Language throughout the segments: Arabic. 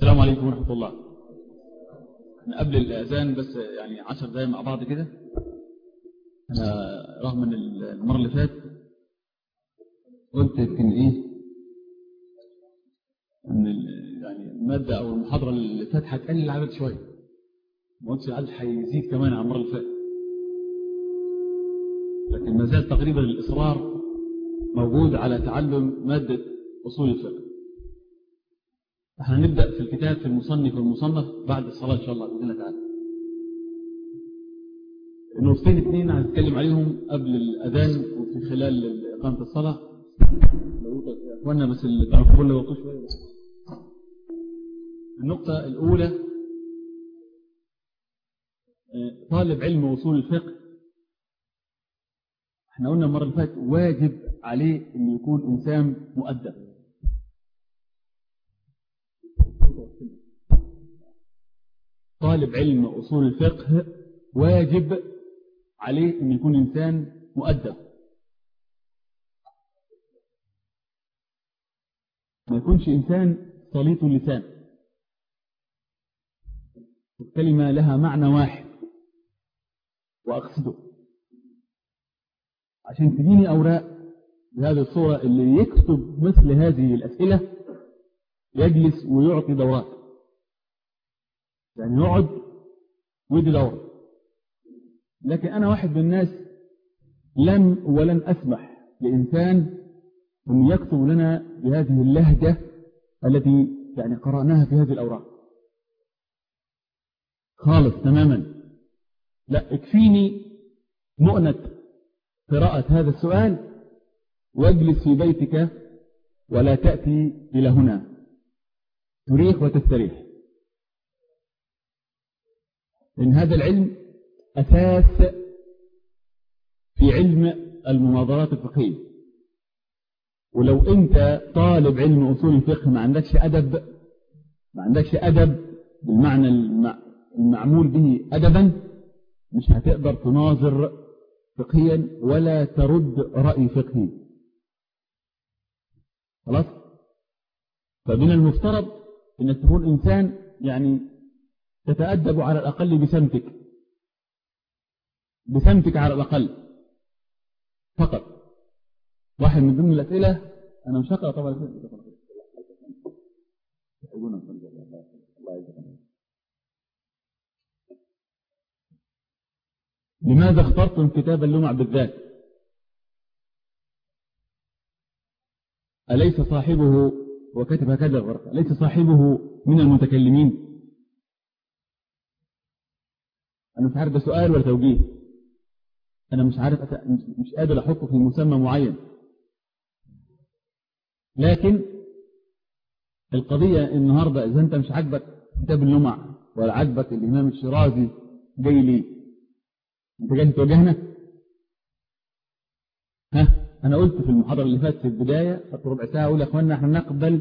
السلام عليكم ورحمة الله. أنا قبل الأذان بس يعني عشر دقايق مع بعض كده. أنا رغم أن المرة اللي فات قلت يمكن إيه؟ أن يعني المادة أو المحاضرة اللي فاتت هتقلل العدد شوية. ما قلتش العدد هيزيد كمان عن المرة اللي فاتت. لكن ما زال تقريبا الإصرار موجود على تعلم مادة أصول الفقه. إحنا نبدأ في الكتاب في المصنف والمصنف بعد الصلاة إن شاء الله بإذن الله تعالى. النقطتين اثنين هنتكلم عليهم قبل الأذان وفي خلال إقامة الصلاة. وأنا بس اللي تعرفوا كل وقت شوية. النقطة الأولى طالب علم وصول الفقه إحنا قلنا المرة اللي فاتت واجب عليه أن يكون إنسان مؤدب. طالب علم أصول الفقه واجب عليه أن يكون إنسان مؤدب. ما يكونش إنسان صليط اللسان. الكلمة لها معنى واحد. وأقصده. عشان تديني أوراق بهذه الصورة اللي يكتب مثل هذه الأسئلة يجلس ويعطي دورات. يعني يقعد ويدي دورة لكن أنا واحد من الناس لم ولن أسمح لإنسان أن يكتب لنا بهذه اللهجة التي يعني قرأناها في هذه الأوراق. خالص تماما. لا اكفيني مؤنة قراءة هذا السؤال واجلس في بيتك ولا تأتي إلى هنا. تريح وتستريح. إن هذا العلم أساس في علم المناظرات الفقهية. ولو أنت طالب علم أصول الفقه ما عندكش أدب ما عندكش أدب بالمعنى المعمول به أدبا مش هتقدر تناظر فقهيا ولا ترد رأي فقهي. خلاص؟ فمن المفترض أنك تكون إنسان يعني تتأدب على الأقل بسمتك. بسمتك على الأقل. فقط. واحد من ضمن الأسئلة أنا مش هقرأ طبعا. لماذا اخترتم كتاب اللمع بالذات؟ أليس صاحبه وكتب هكذا الغرفة أليس صاحبه من المتكلمين؟ أنا مش عارف ده سؤال ولا توجيه. أنا مش عارف أت... مش قادر أحطه في مسمى معين. لكن القضية النهاردة إذا أنت مش عاجبك كتاب اللمع ولا عاجبك الإمام الشيرازي جاي ليه؟ أنت جاي تواجهنا؟ ها؟ أنا قلت في المحاضرة اللي فاتت في البداية خدت ربع ساعة أقول يا أخوانا إحنا نقبل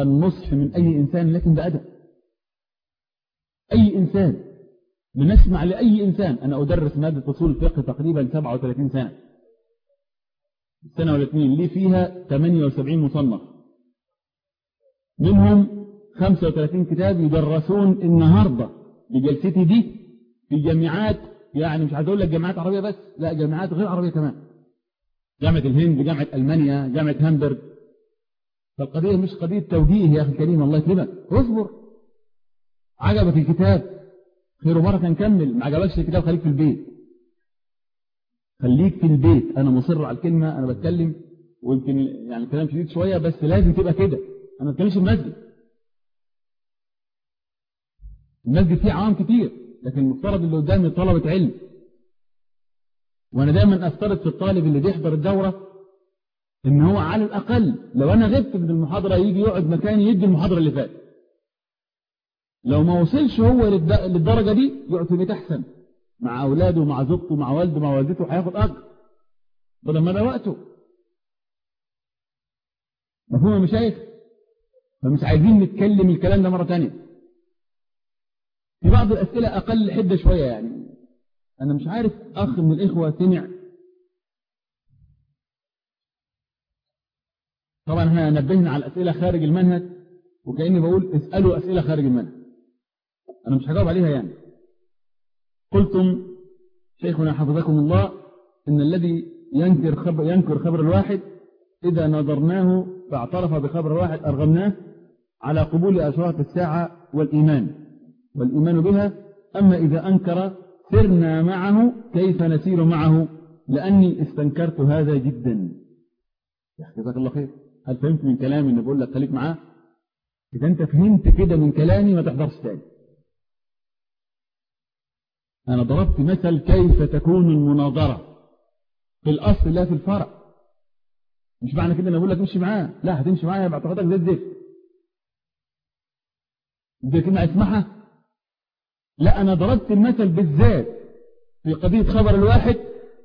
النصح من أي إنسان لكن بأدب. أي إنسان. بنسمع لأي إنسان. أنا أدرس مادة أصول الفقه تقريبا 37 سنة. السنة والاثنين. لي فيها 78 مصنف. منهم 35 كتاب يدرسون النهاردة بجلستي دي في جامعات يعني مش عايز أقول لك جامعات عربية بس لا جامعات غير عربية كمان. جامعة الهند جامعة ألمانيا جامعة هامبرج فالقضية مش قضية توجيه يا أخي الكريم الله يكرمك. اصبر. عجبك الكتاب. خير مرة نكمل ما عجبكش الكتاب خليك في البيت. خليك في البيت أنا مصر على الكلمة أنا بتكلم ويمكن يعني الكلام شديد شوية بس لازم تبقى كده. أنا ما بتكلمش المسجد. المسجد فيه عوام كتير لكن المفترض اللي قدامي طلبة علم. وأنا دايما أفترض في الطالب اللي بيحضر الدورة إن هو على الأقل لو أنا غبت من المحاضرة يجي يقعد مكاني يدي المحاضرة اللي فاتت. لو ما وصلش هو للدرجة دي يقعد في أحسن. مع أولاده مع زوجته مع والده مع والدته هياخد أجر. بدل ما ده وقته. مفهوم يا مشايخ؟ فمش عايزين نتكلم الكلام ده مرة تانية. في بعض الأسئلة أقل حدة شوية يعني. أنا مش عارف أخ من الإخوة سمع. طبعا إحنا نبهنا على الأسئلة خارج المنهج وكأني بقول اسألوا أسئلة خارج المنهج. أنا مش هجاوب عليها يعني. قلتم شيخنا حفظكم الله إن الذي ينكر خبر, ينكر خبر الواحد إذا نظرناه فاعترف بخبر واحد أرغمناه على قبول أشراط الساعة والإيمان. والإيمان بها أما إذا أنكر سرنا معه كيف نسير معه؟ لأني استنكرت هذا جدا. جزاك الله خير. هل فهمت من كلامي إن بقول لك خليك معاه؟ إذا أنت فهمت كده من كلامي ما تحضرش تاني. أنا ضربت مثل كيف تكون المناظرة. في الأصل لا في الفرع. مش معنى كده أنا أقول لك امشي معاه. لا هتمشي معايا باعتقادك زي الزفت دي كلمة أسمعها. لا أنا ضربت المثل بالذات في قضية خبر الواحد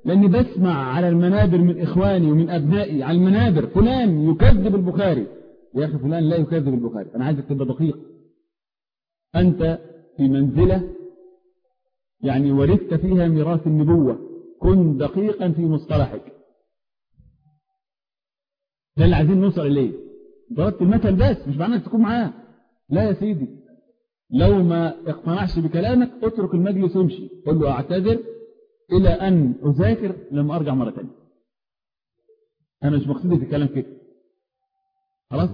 لأني بسمع على المنابر من إخواني ومن أبنائي على المنابر فلان يكذب البخاري. يا أخي فلان لا يكذب البخاري. أنا عايزك تبقى دقيق. أنت في منزلة يعني ورثت فيها ميراث النبوة. كن دقيقا في مصطلحك. ده اللي عايزين نوصل إليه. ضربت المثل بس مش معنى تكون معاه. لا يا سيدي. لو ما اقتنعش بكلامك اترك المجلس وامشي. قل له أعتذر إلى أن أذاكر لما أرجع مرة تانية. أنا مش مقصودي في الكلام كده. خلاص؟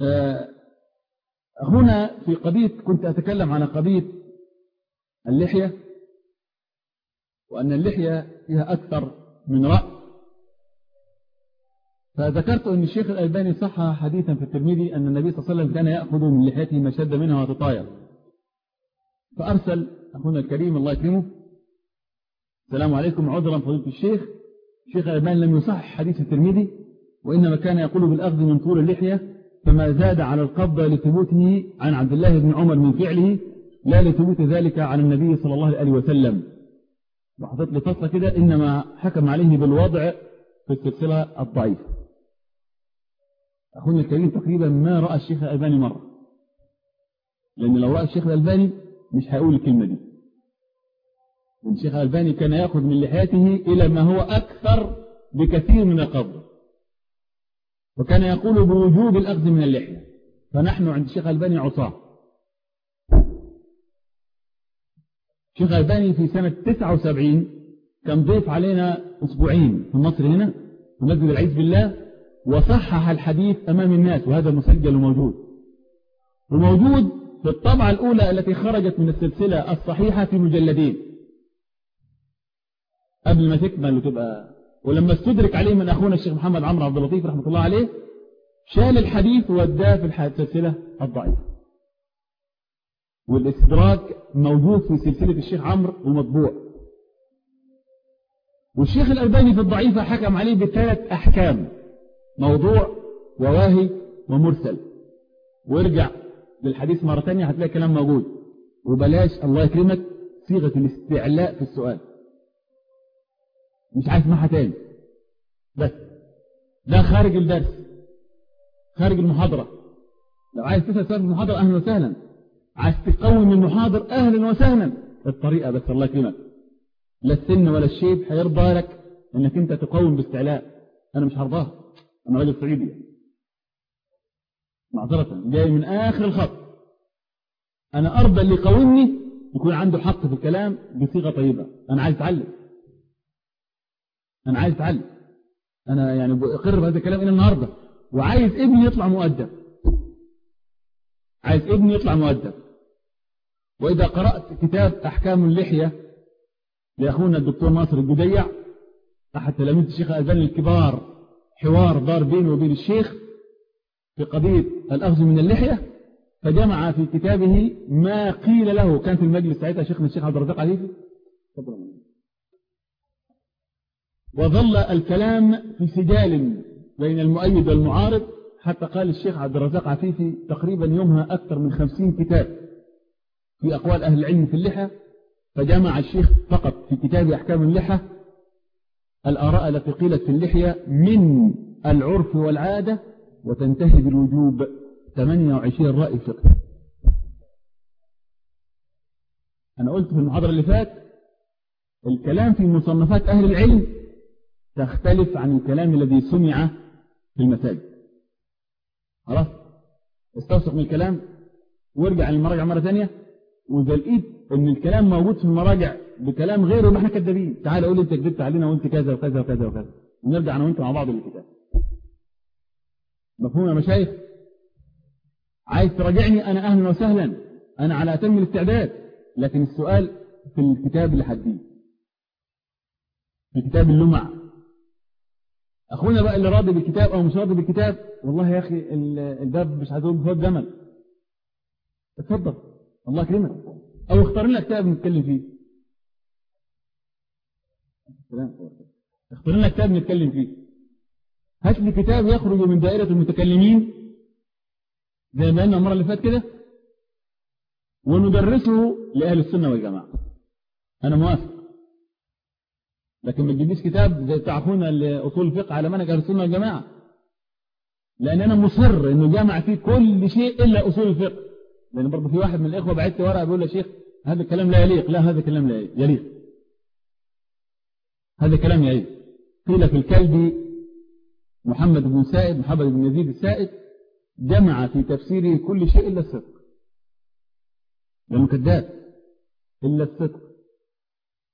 آه هنا في قضية كنت أتكلم عن قضية اللحية وأن اللحية فيها أكثر من رأي. فذكرت أن الشيخ الألباني صح حديثا في الترمذي أن النبي صلى الله عليه وسلم كان يأخذ من لحيته ما شد منها وتطاير. فأرسل أخونا الكريم الله يكرمه. السلام عليكم عذرا فضيلة الشيخ. الشيخ الألباني لم يصح حديث الترمذي وإنما كان يقول بالأخذ من طول اللحية فما زاد على القبضة لثبوته عن عبد الله بن عمر من فعله لا لثبوت ذلك عن النبي صلى الله عليه وسلم. وحطيت لي فصلة كده إنما حكم عليه بالوضع في السلسلة الضعيفة. أخونا الكريم تقريبا ما رأى الشيخ الألباني مرة. لأن لو رأى الشيخ الألباني مش هيقول الكلمة دي. الشيخ الألباني كان يأخذ من لحياته إلى ما هو أكثر بكثير من القبض. وكان يقول بوجوب الأخذ من اللحية. فنحن عند الشيخ الألباني عصاة. الشيخ الألباني في سنة 79 كان ضيف علينا أسبوعين في مصر هنا في مسجد العيد بالله وصحح الحديث أمام الناس وهذا مسجل وموجود وموجود في الطبعة الأولى التي خرجت من السلسلة الصحيحة في مجلدين. قبل ما تكمل وتبقى ولما استدرك عليه من أخونا الشيخ محمد عمرو عبد اللطيف رحمة الله عليه شال الحديث ووداه في السلسلة الضعيفة. والاستدراك موجود في سلسلة الشيخ عمرو ومطبوع. والشيخ الألباني في الضعيفة حكم عليه بثلاث أحكام موضوع وواهي ومرسل. وارجع للحديث مرة تانية هتلاقي كلام موجود. وبلاش الله يكرمك صيغة الاستعلاء في السؤال. مش عايز معها تاني. بس. ده خارج الدرس خارج المحاضرة. لو عايز تسأل سؤال في المحاضرة أهلا وسهلا. عايز تقوم المحاضر أهلا وسهلا. الطريقة بس الله يكرمك. لا السن ولا الشيب هيرضى لك إنك أنت تقوم باستعلاء. أنا مش هرضاها أنا راجل صعيدي معذرة. جاي من آخر الخط. أنا أرضى اللي يقاومني يكون عنده حق في الكلام بصيغة طيبة. أنا عايز أتعلم. أنا عايز أتعلم. أنا يعني بقر بهذا الكلام إلى النهاردة. وعايز ابني يطلع مؤدب. عايز ابني يطلع مؤدب. وإذا قرأت كتاب أحكام اللحية لأخونا الدكتور ناصر الجديع أحد تلاميذ الشيخ الألباني الكبار حوار دار بينه وبين الشيخ في قضية الأخذ من اللحية فجمع في كتابه ما قيل له. كان في المجلس ساعتها شيخنا الشيخ عبد الرزاق عفيفي وظل الكلام في سجال بين المؤيد والمعارض حتى قال الشيخ عبد الرزاق عفيفي تقريبا يومها أكثر من خمسين كتاب في أقوال أهل العلم في اللحى فجمع الشيخ فقط في كتاب أحكام اللحى الآراء التي قيلت في اللحية من العرف والعادة وتنتهي بالوجوب. 28 رأي فقه. أنا قلت في المحاضرة اللي فات الكلام في مصنفات أهل العلم تختلف عن الكلام الذي سمع في المساجد. خلاص؟ استوثق من الكلام وارجع للمراجع مرة ثانية. وإذا لقيت إن الكلام موجود في المراجع بكلام غيره ما إحنا كذابين. تعال قول لي أنت كذبت علينا وأنت كذا وكذا وكذا وكذا. ونرجع أنا وأنت مع بعض للكتاب. مفهوم يا مشايخ؟ عايز تراجعني؟ أنا أهلا وسهلا. أنا على أتم الاستعداد. لكن السؤال في الكتاب اللي حديه في كتاب اللمع. أخونا بقى اللي راضي بالكتاب أو مش راضي بالكتاب والله يا أخي الباب مش عايز أقول جمل. اتفضل. الله يكرمك. أو اختار لنا كتاب نتكلم فيه. اختار لنا كتاب نتكلم فيه. هات لي كتاب يخرج من دائرة المتكلمين زي ما قلنا المرة اللي فاتت كده وندرسه لأهل السنة والجماعة. أنا موافق. لكن ما تجيبليش كتاب زي تعرفون أصول الفقه على منهج أهل السنة والجماعة؟ لأن أنا مصر إنه جمع فيه كل شيء إلا أصول الفقه. لأن برضه في واحد من الإخوة بعت لي ورقة بيقول يا شيخ هذا الكلام لا يليق. لا هذا الكلام لا يليق. هذا كلام يليق. قيل في الكلب محمد بن سائد محمد بن يزيد السائد جمع في تفسيره كل شيء إلا الصدق. لأنه كذاب. إلا الصدق.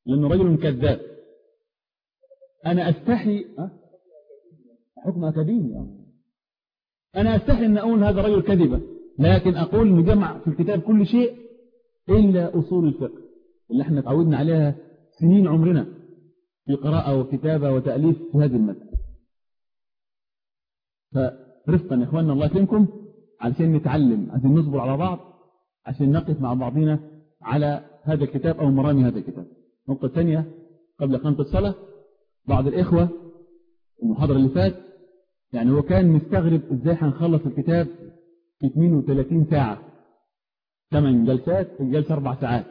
لأنه رجل كذاب. أنا أستحي حكم أكاديمي أنا أستحي أن أقول هذا رجل كذبة لكن أقول نجمع في الكتاب كل شيء إلا أصول الفقه اللي إحنا تعودنا عليها سنين عمرنا في قراءة وكتابة وتأليف في هذه المادة. فرفقا يا إخواننا الله يكرمكم علشان نتعلم عشان نصبر على بعض عشان نقف مع بعضنا على هذا الكتاب أو مرامي هذا الكتاب. النقطة الثانية قبل قامة الصلاة بعض الإخوة المحاضرة اللي فات يعني هو كان مستغرب إزاي هنخلص الكتاب في 32 ساعة. ثمان جلسات في الجلسة أربع ساعات.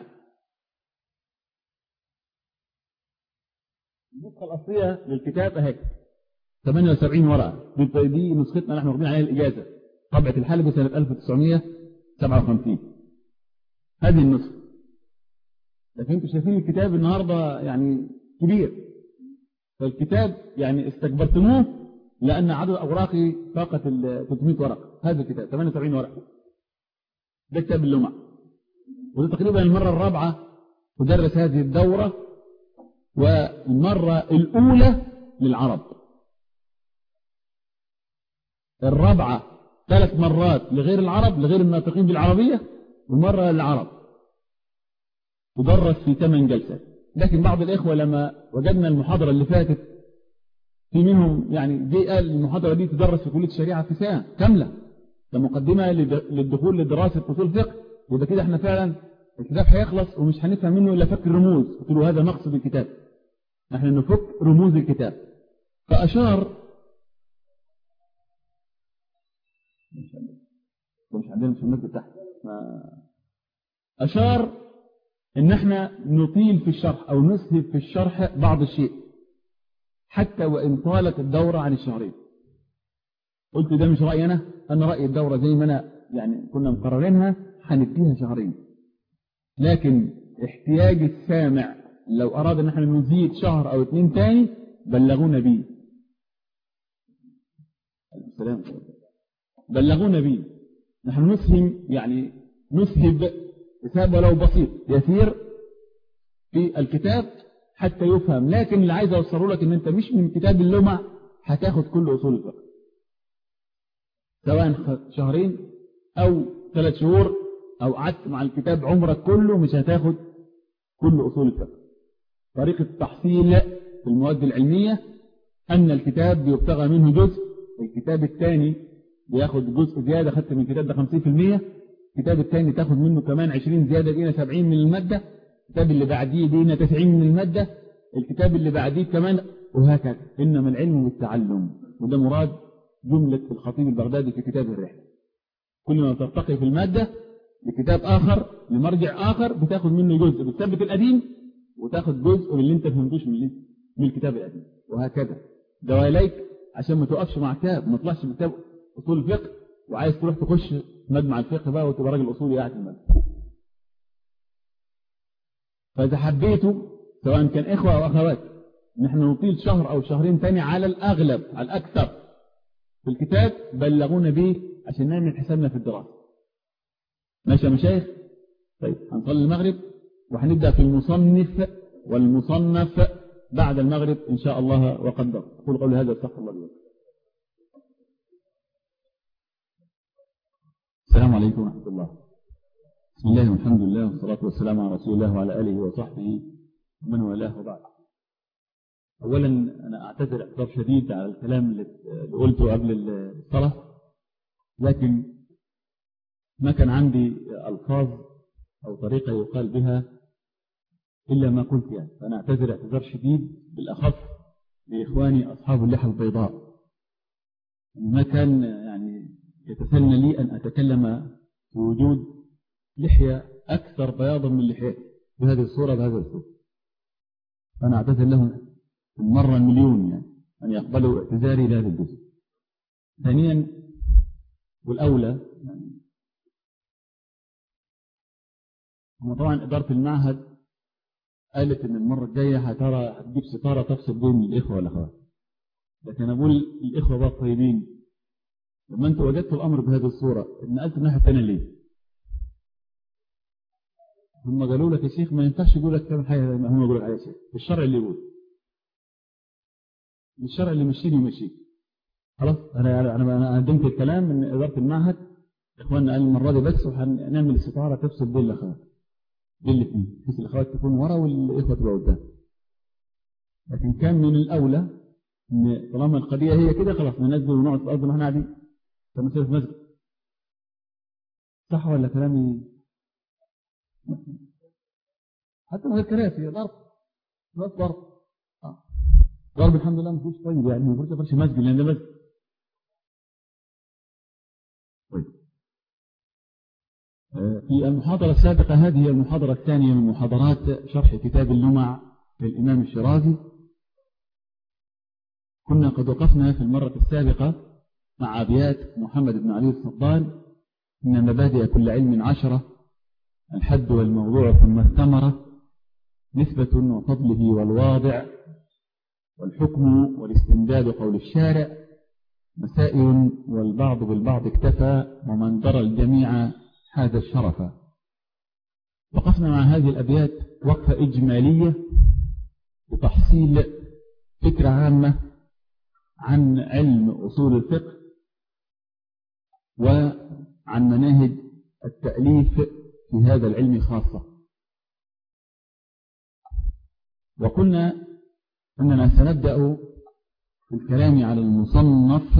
النسخة الأصلية للكتاب أهي 78 ورقة. دي نسختنا نحن واخدين عليها الإجازة. طبعة الحلبة سنة 1957 هذه النسخة. لكن أنتم شايفين الكتاب النهاردة يعني كبير. فالكتاب يعني استكبرتموه لأن عدد أوراقه فاقت ال 300 ورقة هذا الكتاب 78 ورقة ده كتاب اللمع. وده تقريبا المرة الرابعة تدرس هذه الدورة والمرة الأولى للعرب. الرابعة ثلاث مرات لغير العرب لغير الناطقين بالعربية ومرة للعرب. تدرس في ثمان جلسات لكن بعض الإخوة لما وجدنا المحاضرة اللي فاتت في منهم يعني جه قال المحاضرة دي تدرس في كلية الشريعة في سنة كاملة كمقدمة للدخول لدراسة أصول فقه وده كده إحنا فعلا الكتاب هيخلص ومش هنفهم منه إلا فك الرموز قلت له هذا مقصد الكتاب نحن نفك رموز الكتاب فأشار مش عندنا المسجد تحت أشار إن إحنا نطيل في الشرح أو نسهب في الشرح بعض الشيء. حتى وإن طالت الدورة عن الشهرين. قلت ده مش رأيي أنا. أنا رأي الدورة زي ما أنا يعني كنا مقررينها هنديها شهرين. لكن احتياج السامع لو أراد أن إحنا نزيد شهر أو اتنين تاني بلغونا بيه. السلام بلغونا بيه. نحن نسهم يعني نسهب حساب ولو بسيط يسير في الكتاب حتى يفهم. لكن اللي عايز اوصله لك إن أنت مش من كتاب اللمع هتاخد كل أصول الفقه. سواء شهرين أو ثلاث شهور أو قعدت مع الكتاب عمرك كله مش هتاخد كل أصول الفقه. طريقة التحصيل في المواد العلمية أن الكتاب بيبتغى منه جزء الكتاب الثاني بياخد جزء زيادة خدت من الكتاب ده 50% الكتاب الثاني تاخد منه كمان 20 زيادة دينا 70 من المادة الكتاب اللي بعديه دينا 90 من المادة الكتاب اللي بعديه كمان وهكذا. إنما العلم والتعلم وده مراد جملة الخطيب البغدادي في كتاب الرحلة. كل ما ترتقي في المادة لكتاب آخر لمرجع آخر بتاخد منه جزء بتثبت القديم وتاخد جزء من اللي انت فهمتوش من, من الكتاب القديم. وهكذا. دواليك عشان ما توقفش مع كتاب ما تطلعش بكتاب أصول الفقه وعايز تروح تخش مجمع الفقه بقى وتبقى راجل أصولي قاعد في المجمع. فإذا حبيتوا سواء كان إخوة أو أخوات نحن نطيل شهر أو شهرين تاني على الأغلب على الأكثر. في الكتاب بلغونا به عشان نعمل حسابنا في الدراسة. ماشي يا مشايخ؟ طيب هنصلي المغرب وهنبدأ في المصنف والمصنف بعد المغرب إن شاء الله وقدر. أقول قولي هذا استغفر الله لي السلام عليكم ورحمة الله. بسم الله والحمد لله والصلاة والسلام على رسول الله وعلى آله وصحبه ومن والاه وبعد. أولا أنا أعتذر اعتذار شديد على الكلام اللي قلته قبل الصلاة لكن ما كان عندي ألفاظ أو طريقة يقال بها إلا ما قلت يعني. فأنا أعتذر اعتذار شديد بالأخص لإخواني أصحاب اللحى البيضاء. ما كان يتسنى لي أن أتكلم في وجود لحية أكثر بياضا من لحيتي بهذه الصورة بهذا الصورة. فأنا أعتذر لهم المرة المليون يعني أن يقبلوا اعتذاري لهذا الجزء. ثانيا والأولى يعني طبعا إدارة المعهد قالت إن المرة الجاية هترى هتجيب ستارة تفصل بين الإخوة والأخوات. لكن أقول الإخوة بقى طيبين لما أنتوا وجدتوا الأمر بهذه الصورة نقلت الناحية الثانية ليه؟ هم قالوا لك يا شيخ ما ينفعش يقول لك كم حاجة هم يقولوا عليها شيخ الشرع اللي يقول. الشرع اللي مشيني ومشيك خلاص أنا أنا أنا قدمت الكلام من إدارة المعهد. إخواننا قال المرة دي بس وهنعمل استطاره تفصل بين الاخوات بين الاثنين بحيث الأخوات تكون ورا والإخوة تبقى قدام. لكن كان من الأولى إن طالما القضية هي كده خلاص ننزل ونقعد في الأرض ما إحنا قاعدين كمثال في مسجد صح ولا كلامي؟ حتى من غير كراسي الأرض بس ضرب ضرب. الحمد لله ما فيهوش طيب يعني ما فيهوش فرش مسجد لأن ده مسجد طيب. في المحاضرة السابقة هذه المحاضرة الثانية من محاضرات شرح كتاب اللمع للإمام الشرازي كنا قد وقفنا في المرة السابقة مع أبيات محمد بن علي الصدان إن مبادئ كل علم عشرة الحد والموضوع ثم الثمرة نسبة وفضله والواضع والحكم والاستمداد قول الشارع مسائل والبعض بالبعض اكتفى ومن درى الجميع هذا الشرف. وقفنا مع هذه الأبيات وقفة إجمالية لتحصيل فكرة عامة عن علم أصول الفقه وعن مناهج التأليف في هذا العلم خاصة. وقلنا أننا سنبدأ في الكلام على المصنف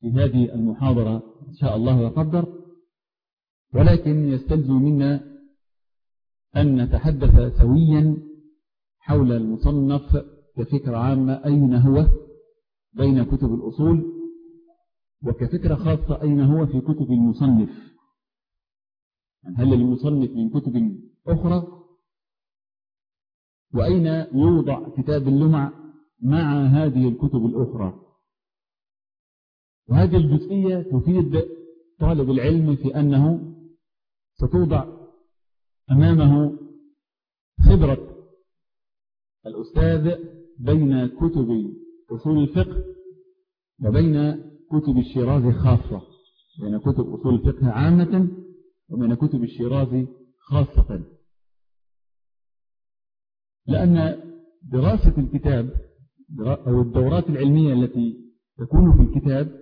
في هذه المحاضرة إن شاء الله وقدر ولكن يستلزم منا أن نتحدث سويا حول المصنف كفكرة عامة أين هو؟ بين كتب الأصول؟ وكفكرة خاصة أين هو في كتب المصنف؟ هل المصنف من كتب أخرى؟ وأين يوضع كتاب اللمع مع هذه الكتب الأخرى؟ وهذه الجزئية تفيد طالب العلم في أنه ستوضع أمامه خبرة الأستاذ بين كتب أصول الفقه وبين كتب الشيرازي خاصة بين كتب أصول الفقه عامة وبين كتب الشيرازي خاصة. لأن دراسة الكتاب أو الدورات العلمية التي تكون في الكتاب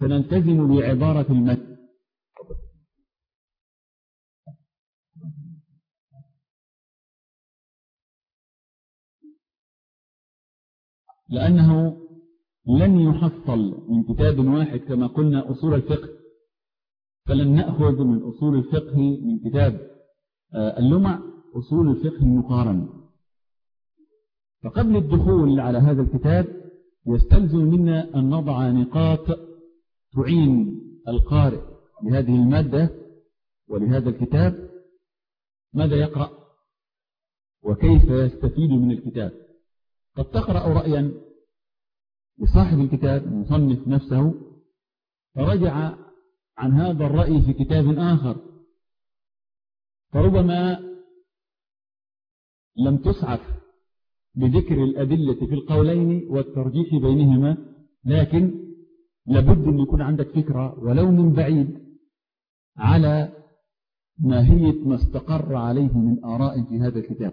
سنلتزم بعبارة المتن. لأنه لن يحصل من كتاب واحد كما قلنا أصول الفقه فلن نأخذ من أصول الفقه من كتاب اللمع أصول الفقه المقارن فقبل الدخول على هذا الكتاب يستلزم منا أن نضع نقاط تعين القارئ لهذه المادة ولهذا الكتاب. ماذا يقرأ؟ وكيف يستفيد من الكتاب؟ قد تقرأ رأيا؟ لصاحب الكتاب المصنف نفسه فرجع عن هذا الرأي في كتاب آخر. فربما لم تسعف بذكر الأدلة في القولين والترجيح بينهما لكن لابد أن يكون عندك فكرة ولو من بعيد على ماهية ما استقر عليه من آراء في هذا الكتاب.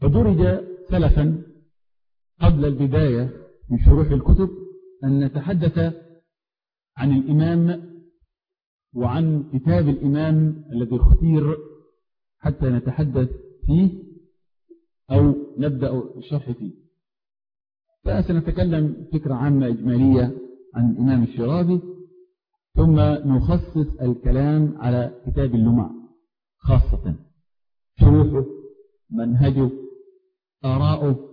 فدرج سلفا قبل البداية في شروح الكتب أن نتحدث عن الإمام وعن كتاب الإمام الذي اختير حتى نتحدث فيه أو نبدأ الشرح فيه. فسنتكلم فكرة عامة إجمالية عن الإمام الشرابي ثم نخصص الكلام على كتاب اللمع خاصة شروحه منهجه آراؤه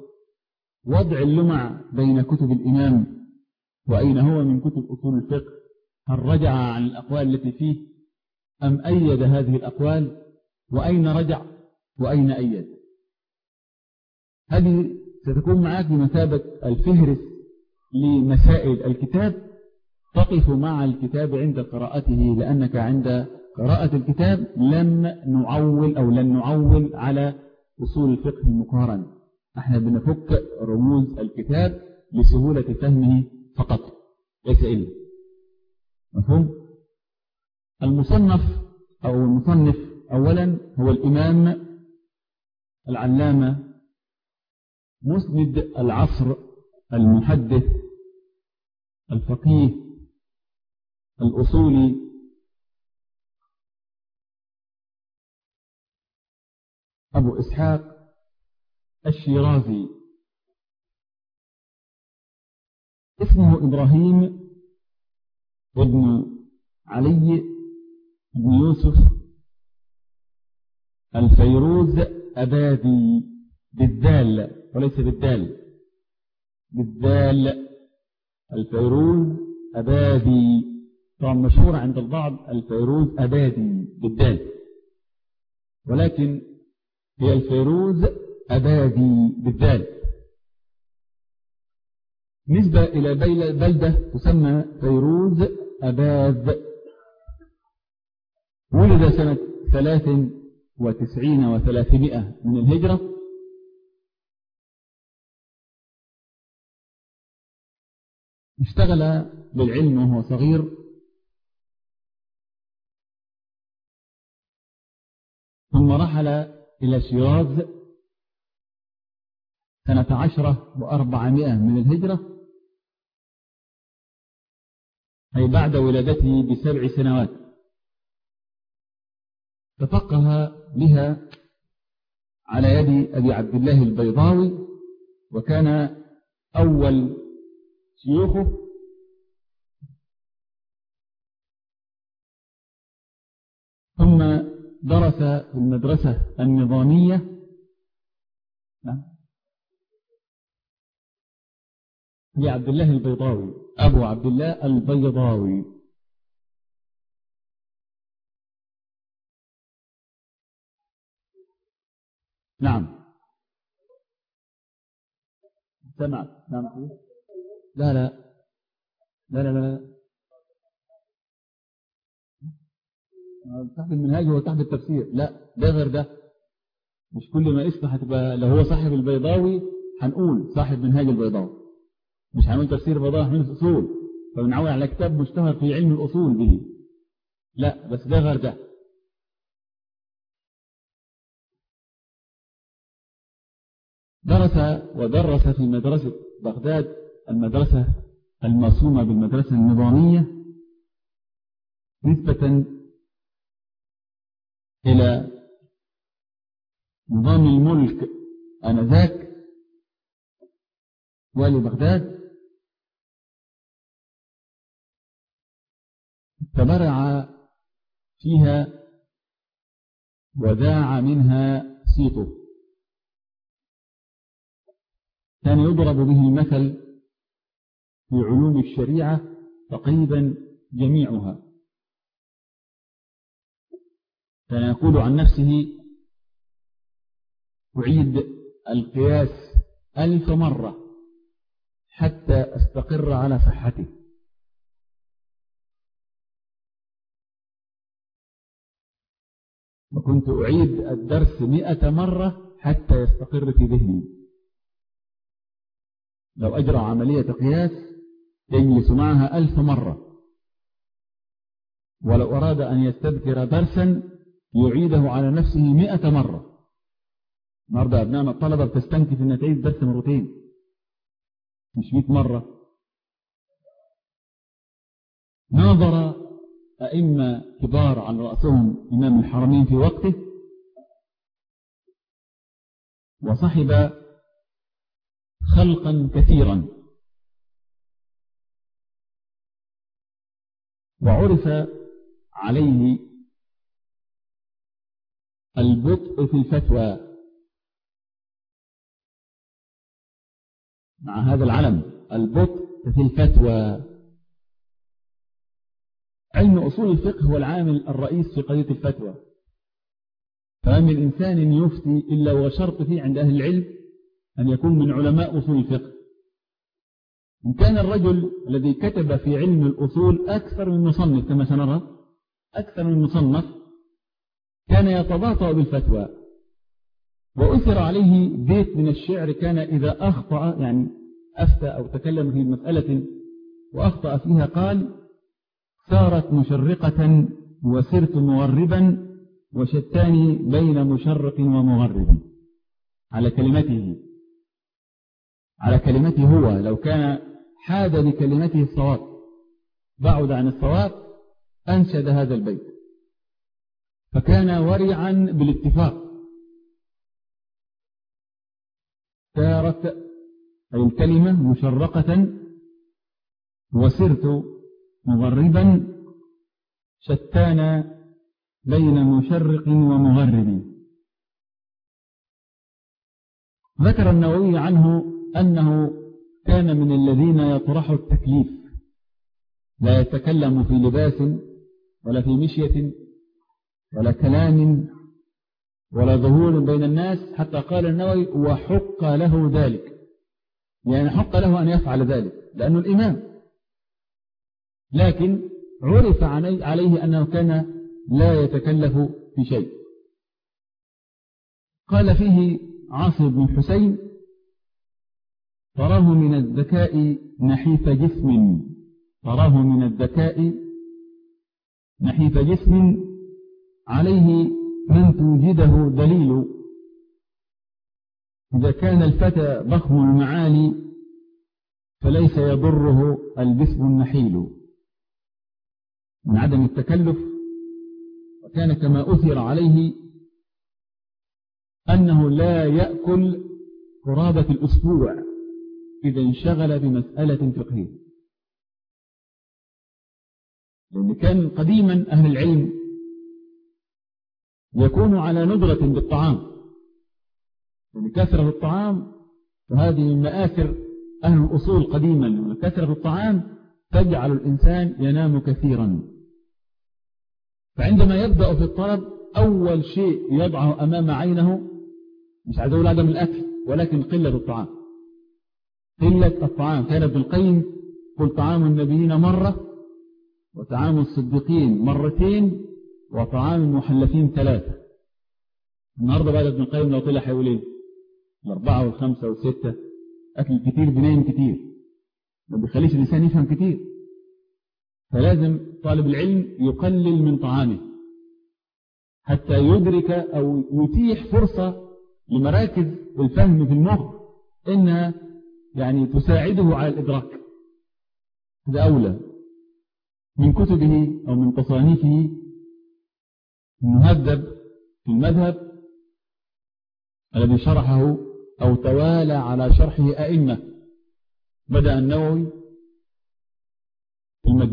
وضع اللمع بين كتب الإمام وأين هو من كتب أصول الفقه؟ هل رجع عن الأقوال التي فيه؟ أم أيد هذه الأقوال؟ وأين رجع؟ وأين أيد؟ هذه ستكون معك بمثابة الفهرس لمسائل الكتاب. تقف مع الكتاب عند قراءته لأنك عند قراءة الكتاب لن نعول أو لن نعول على أصول الفقه المقارن إحنا بنفك رموز الكتاب لسهولة فهمه فقط ليس إلا. مفهوم؟ المصنف أو المصنف أولا هو الإمام العلامة مسند العصر المحدث الفقيه الأصولي. أبو إسحاق الشيرازي. اسمه إبراهيم ابن علي بن يوسف الفيروز أبادي بالدال وليس بالدال. بالدال الفيروز أبادي. طبعا مشهور عند البعض الفيروز أبادي بالدال. ولكن هي الفيروز أبادي بالذال نسبة إلى بلدة تسمى فيروز أباذ ولد سنة ثلاث وتسعين وثلاثمائة من الهجرة. اشتغل بالعلم وهو صغير. ثم رحل إلى شيراز. سنة عشرة وأربعمائة من الهجرة. أي بعد ولادته بسبع سنوات. تفقه بها على يد أبي عبد الله البيضاوي وكان أول شيوخه. ثم درس في المدرسة النظامية. نعم. لعبد الله البيضاوي أبو عبد الله البيضاوي. نعم. سمعت نعم. لا لا. لا لا لا صاحب المنهاج هو صاحب التفسير. لا ده غير ده. مش كل ما اسمه هتبقى لو هو صاحب البيضاوي هنقول صاحب منهاج البيضاوي. مش هنقول تفسير بضاعة من الأصول. فبنعول على كتاب مشتهر في علم الأصول به. لا بس ده غير ده. درس ودرس في مدرسة بغداد المدرسة المصومة بالمدرسة النظامية نسبة إلى نظام الملك آنذاك والي بغداد فبرع فيها وذاع منها صيته كان يضرب به المثل في علوم الشريعة تقريبا جميعها. كان يقول عن نفسه أعيد القياس ألف مرة حتى أستقر على صحته. وكنت أعيد الدرس مئة مرة حتى يستقر في ذهني. لو أجرى عملية قياس يجلس معها ألف مرة. ولو أراد أن يستذكر درسا يعيده على نفسه مئة مرة. النهارده أبنائنا الطلبة بتستنكف أنها تعيد درس مرتين. مش مئة مرة. ناظر أئمة كبار عن رأسهم إمام الحرمين في وقته وصحب خلقا كثيرا. وعرف عليه البطء في الفتوى مع هذا العلم البطء في الفتوى. علم أصول الفقه هو العامل الرئيس في قضية الفتوى. فما من إنسان يفتي إلا وشرط فيه عند أهل العلم أن يكون من علماء أصول الفقه. إن كان الرجل الذي كتب في علم الأصول أكثر من مصنف كما سنرى أكثر من مصنف كان يتباطأ بالفتوى. وأثر عليه بيت من الشعر كان إذا أخطأ يعني أفتى أو تكلم في مسألة وأخطأ فيها قال صارت مشرقة وسرت مغربا وشتاني بين مشرق ومغرب. على كلمته. على كلمته هو. لو كان حاد بكلمته الصواب. بعد عن الصواب أنشد هذا البيت. فكان ورعا بالاتفاق. سارت أي الكلمة مشرقة وسرت مغربا شتان بين مشرق ومغرب. ذكر النووي عنه أنه كان من الذين يطرحوا التكليف لا يتكلم في لباس ولا في مشية ولا كلام ولا ظهور بين الناس حتى قال النووي وحق له ذلك. يعني حق له أن يفعل ذلك لأنه الإمام. لكن عرف عليه أنه كان لا يتكلف في شيء. قال فيه عاصم بن حسين تراه من الذكاء نحيف جسم تراه من الذكاء نحيف جسم عليه من توجده دليل. إذا كان الفتى ضخم المعالي فليس يضره الجسم النحيل. من عدم التكلف وكان كما أثر عليه أنه لا يأكل قرابة الأسبوع إذا انشغل بمسألة فقهية. لأن كان قديما أهل العلم يكون على ندرة بالطعام. لأن كثرة الطعام وهذه من مآثر أهل الأصول قديما كثرة الطعام تجعل الإنسان ينام كثيرا. فعندما يبدأ في الطلب أول شيء يضعه أمام عينه مش عايز أقول عدم الأكل ولكن قلة الطعام. قلة الطعام. كان ابن القيم قل طعام النبيين مرة وطعام الصديقين مرتين وطعام المحلفين ثلاثة. النهاردة بعد ابن القيم لو طلع هيقول إيه الأربعة والخمسة والستة أكل كتير بنايم كتير. ما بيخليش الإنسان يفهم كتير. فلازم طالب العلم يقلل من طعامه حتى يدرك أو يتيح فرصة لمراكز الفهم في المخ إنها يعني تساعده على الإدراك. هذا أولى. من كتبه أو من تصانيفه المهذب في المذهب الذي شرحه أو توالى على شرحه أئمة بدأ النووي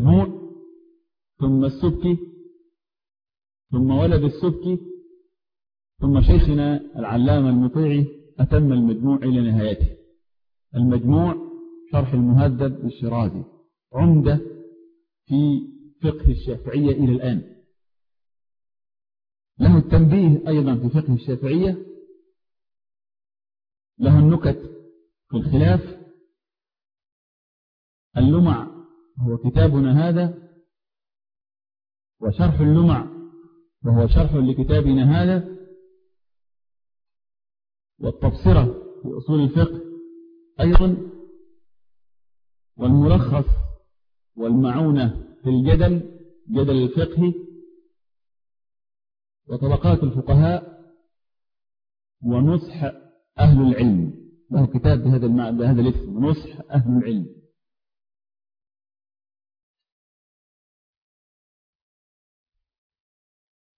المجموع ثم السبكي ثم ولد السبكي ثم شيخنا العلامة المطيعي أتم المجموع إلى نهايته. المجموع شرح المهذب للشرازي عمدة في فقه الشافعية إلى الآن. له التنبيه أيضا في فقه الشافعية. له النكت في الخلاف. اللمع هو كتابنا هذا وشرح اللمع وهو شرح لكتابنا هذا والتبصرة في أصول الفقه أيضا والملخص والمعونة في الجدل جدل الفقه وطبقات الفقهاء ونصح أهل العلم. له كتاب بهذا بهذا الاسم نصح أهل العلم.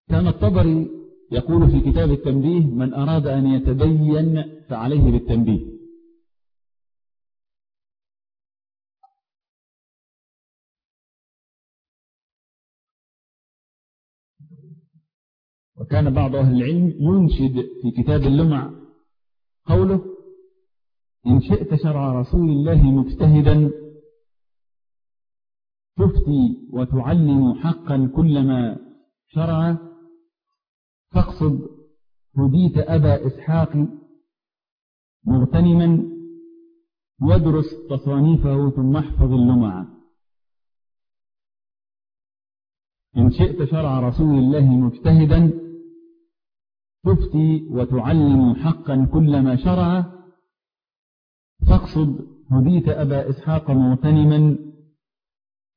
كان الطبري يقول في كتاب التنبيه من أراد أن يتبين فعليه بالتنبيه. وكان بعض أهل العلم ينشد في كتاب اللمع قوله إن شئت شرع رسول الله مجتهدا تفتي وتعلم حقا كلما شرع فاقصد هديت أبا إسحاق مغتنما وادرس تصانيفه ثم احفظ اللمع إن شئت شرع رسول الله مجتهدا تفتي وتعلم حقا كل ما شرع. فاقصد هديت أبا إسحاق مغتنما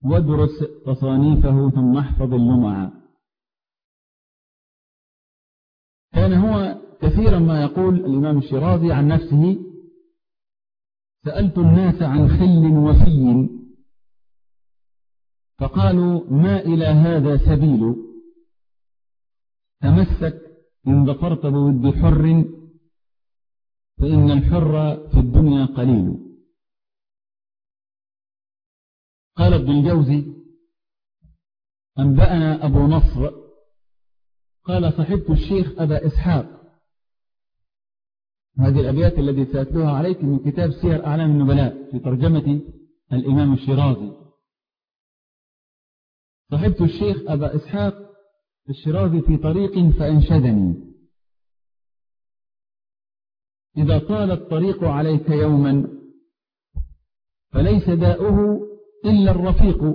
وادرس تصانيفه ثم احفظ اللمع كان هو كثيرا ما يقول الإمام الشيرازي عن نفسه سألت الناس عن خل وفي. فقالوا ما إلى هذا سبيل؟ تمسك إن ظفرت بود حر فإن الحر في الدنيا قليل. قال ابن الجوزي أنبأنا أبو نصر قال صحبت الشيخ أبا إسحاق. هذه الأبيات التي سأتلوها عليك من كتاب سير أعلام النبلاء في ترجمة الإمام الشيرازي. صحبت الشيخ أبا إسحاق الشرازي في طريق فأنشدني. إذا طال الطريق عليك يوما فليس داؤه إلا الرفيق.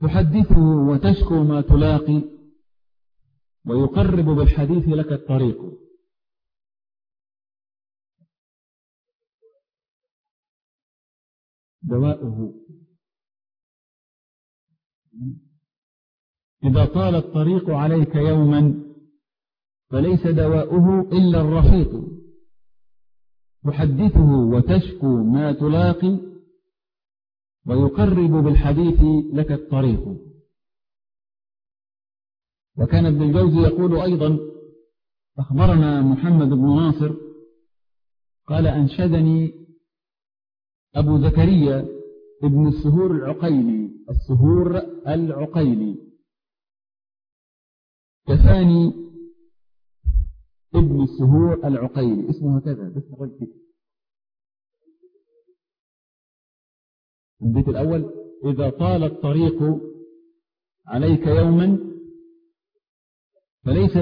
تحدثه وتشكو ما تلاقي. ويقرب بالحديث لك الطريق. دواؤه. إذا طال الطريق عليك يوما فليس دواؤه إلا الرفيق تحدثه وتشكو ما تلاقي ويقرب بالحديث لك الطريق. وكان ابن الجوزي يقول أيضا أخبرنا محمد بن ناصر قال أنشدني أبو زكريا ابن السهور العقيلي السهور العقيلي. كفاني ابن السهور العقيلي. اسمه هكذا بس رجل البيت الأول إذا طال الطريق عليك يوما فليس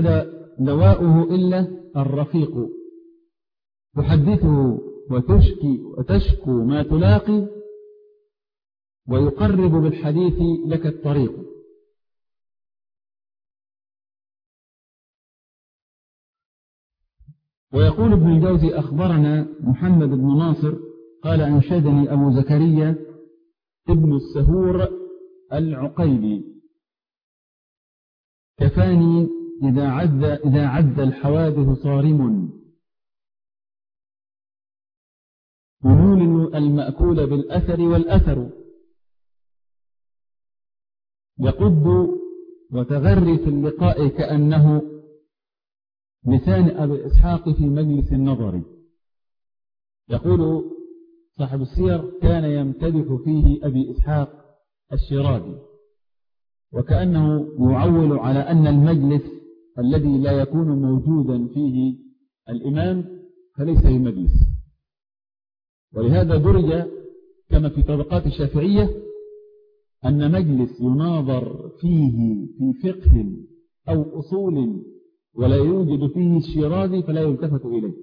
دواؤه إلا الرفيق. تحدثه وتشكي وتشكو ما تلاقي ويقرب بالحديث لك الطريق. ويقول ابن الجوزي أخبرنا محمد بن ناصر قال أنشدني أبو زكريا ابن السهور العقيلي. كفاني إذا عد, إذا عد الحوادث صارم. ونول المأكول بالأثر والأثر. يقد وتغري في اللقاء كأنه لسان أبي إسحاق في مجلس النظر. يقول صاحب السير كان يمتدح فيه أبي إسحاق الشرابي وكأنه يعول على أن المجلس الذي لا يكون موجودا فيه الإمام فليس بمجلس ولهذا درج كما في طبقات الشافعية أن مجلس يناظر فيه في فقه أو أصول ولا يوجد فيه الشيرازي فلا يلتفت إليه.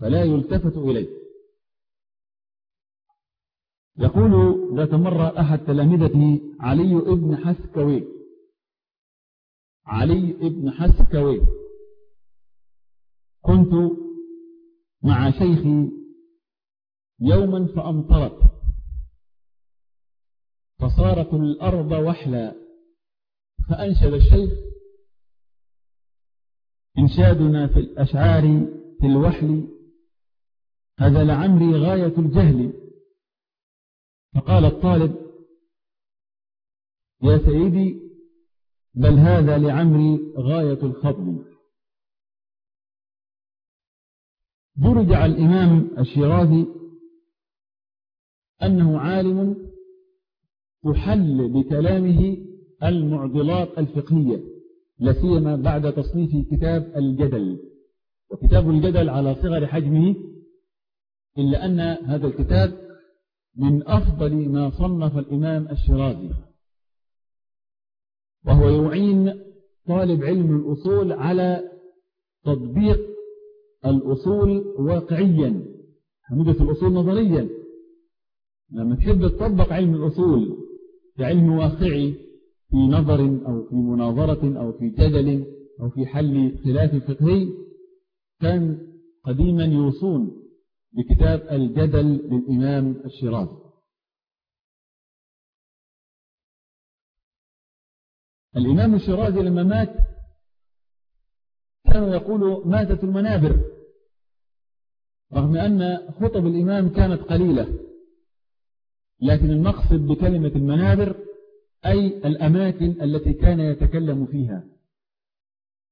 فلا يلتفت إليه. يقول ذات مرة أحد تلامذتي علي ابن حسكوي علي ابن حسكوي. كنت مع شيخي يوما فأمطرت. فصارت الأرض وحلا. فأنشد الشيخ إنشادنا في الأشعار في الوحل. هذا لعمري غاية الجهل. فقال الطالب يا سيدي بل هذا لعمري غاية الفضل برجع الإمام الشيرازي أنه عالم تحل بكلامه المعضلات الفقهية لسيما بعد تصنيف كتاب الجدل. وكتاب الجدل على صغر حجمه إلا أن هذا الكتاب من أفضل ما صنف الإمام الشيرازي. وهو يعين طالب علم الأصول على تطبيق الأصول واقعيا ندرس الأصول نظريا. لما تحب تطبق علم الأصول كعلم واقعي في نظر أو في مناظرة أو في جدل أو في حل خلاف فقهي كان قديما يوصون بكتاب الجدل للإمام الشيرازي الإمام الشيرازي لما مات كانوا يقولوا ماتت المنابر رغم أن خطب الإمام كانت قليلة لكن المقصد بكلمة المنابر أي الأماكن التي كان يتكلم فيها.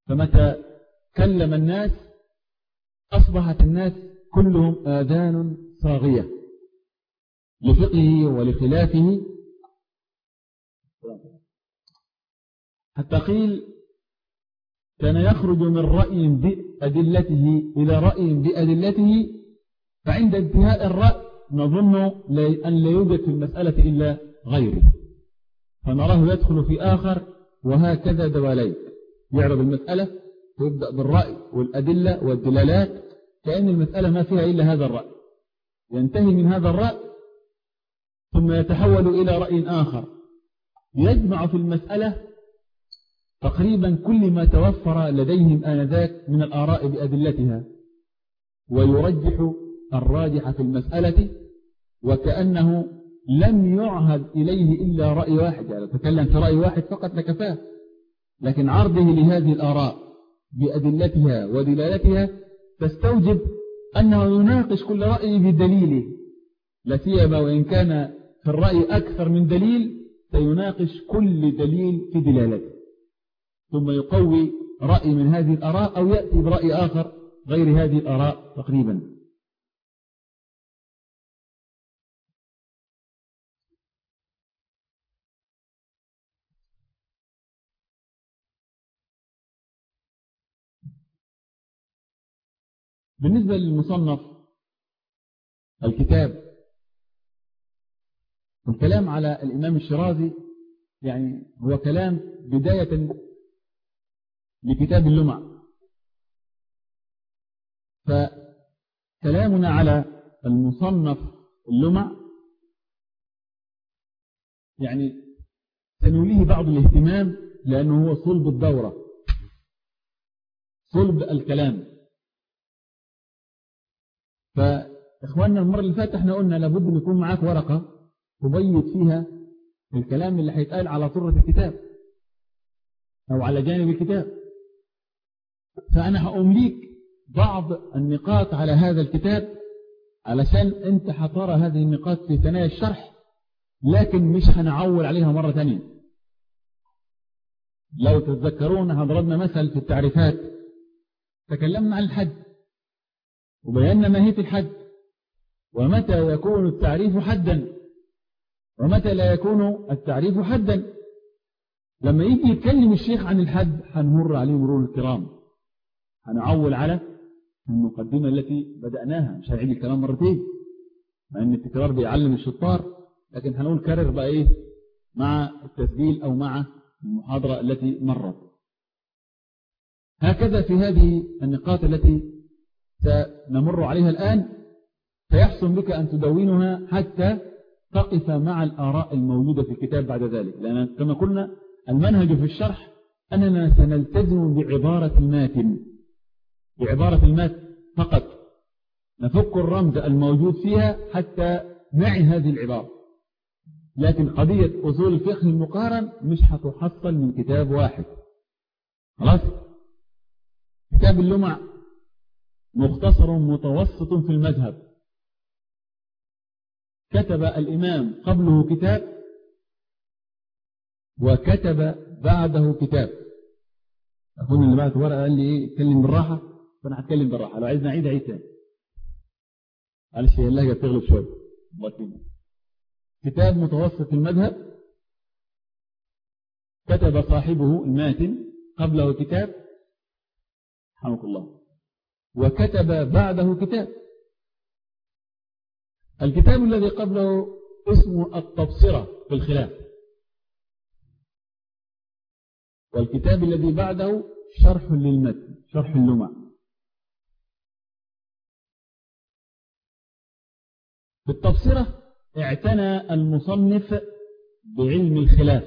فمتى كلم الناس أصبحت الناس كلهم آذان صاغية لفقهه ولخلافه. حتى قيل كان يخرج من رأي بأدلته إلى رأي بأدلته فعند انتهاء الرأي نظن أن لا يوجد في المسألة إلا غيره. فنراه يدخل في آخر وهكذا دواليك. يعرض المسألة ويبدأ بالرأي والأدلة والدلالات كأن المسألة ما فيها إلا هذا الرأي. ينتهي من هذا الرأي ثم يتحول إلى رأي آخر. يجمع في المسألة تقريبا كل ما توفر لديهم آنذاك من الآراء بأدلتها. ويرجح الراجح في المسألة وكأنه لم يعهد إليه إلا رأي واحد. يعني تكلم في رأي واحد فقط لكفاه. لكن عرضه لهذه الآراء بأدلتها ودلالتها تستوجب أنه يناقش كل رأي بدليله. لسيما وإن كان في الرأي أكثر من دليل سيناقش كل دليل في دلالته. ثم يقوي رأي من هذه الأراء أو يأتي برأي آخر غير هذه الأراء تقريبا. بالنسبة للمصنف الكتاب الكلام على الإمام الشرازي يعني هو كلام بداية لكتاب اللمع. فكلامنا على المصنف اللمع يعني سنوليه بعض الاهتمام لأنه هو صلب الدورة صلب الكلام. فإخواننا المرة اللي فاتت إحنا قلنا لابد أن يكون معاك ورقة تبيض فيها الكلام اللي هيتقال على طرة الكتاب أو على جانب الكتاب. فأنا هأمليك بعض النقاط على هذا الكتاب علشان أنت حترى هذه النقاط في ثنايا الشرح لكن مش هنعول عليها مرة ثانية. لو تتذكرون هضربنا مثل في التعريفات. تكلمنا عن الحد وبينا ماهية الحد ومتى يكون التعريف حدا؟ ومتى لا يكون التعريف حدا؟ لما يجي يتكلم الشيخ عن الحد هنمر عليه مرور الكرام. هنعول على المقدمة التي بدأناها. مش هنعيد الكلام مرتين مع أن التكرار بيعلم الشطار لكن هنقول كرر بقى إيه؟ مع التسجيل أو مع المحاضرة التي مرت. هكذا في هذه النقاط التي سنمر عليها الآن. فيحسن بك أن تدونها حتى تقف مع الآراء الموجودة في الكتاب بعد ذلك. لأن كما قلنا المنهج في الشرح أننا سنلتزم بعبارة الماتن بعبارة المات فقط. نفك الرمز الموجود فيها حتى نعي هذه العبارة. لكن قضية أصول الفقه المقارن مش هتحصل من كتاب واحد. خلاص؟ كتاب اللمع مختصر متوسط في المذهب. كتب الإمام قبله كتاب وكتب بعده كتاب. أخونا اللي بعت ورقة قال لي إيه؟ اتكلم بالراحة. فأنا هتكلم بالراحة. لو عايز نعيد عيد تاني. معلش هي اللهجة بتغلب شوية. يكرمك. كتاب متوسط المذهب كتب صاحبه الماتن قبله كتاب رحمك الله وكتب بعده كتاب. الكتاب الذي قبله اسمه التبصرة في الخلاف. والكتاب الذي بعده شرح للمتن شرح اللمع. في التبصرة اعتنى المصنف بعلم الخلاف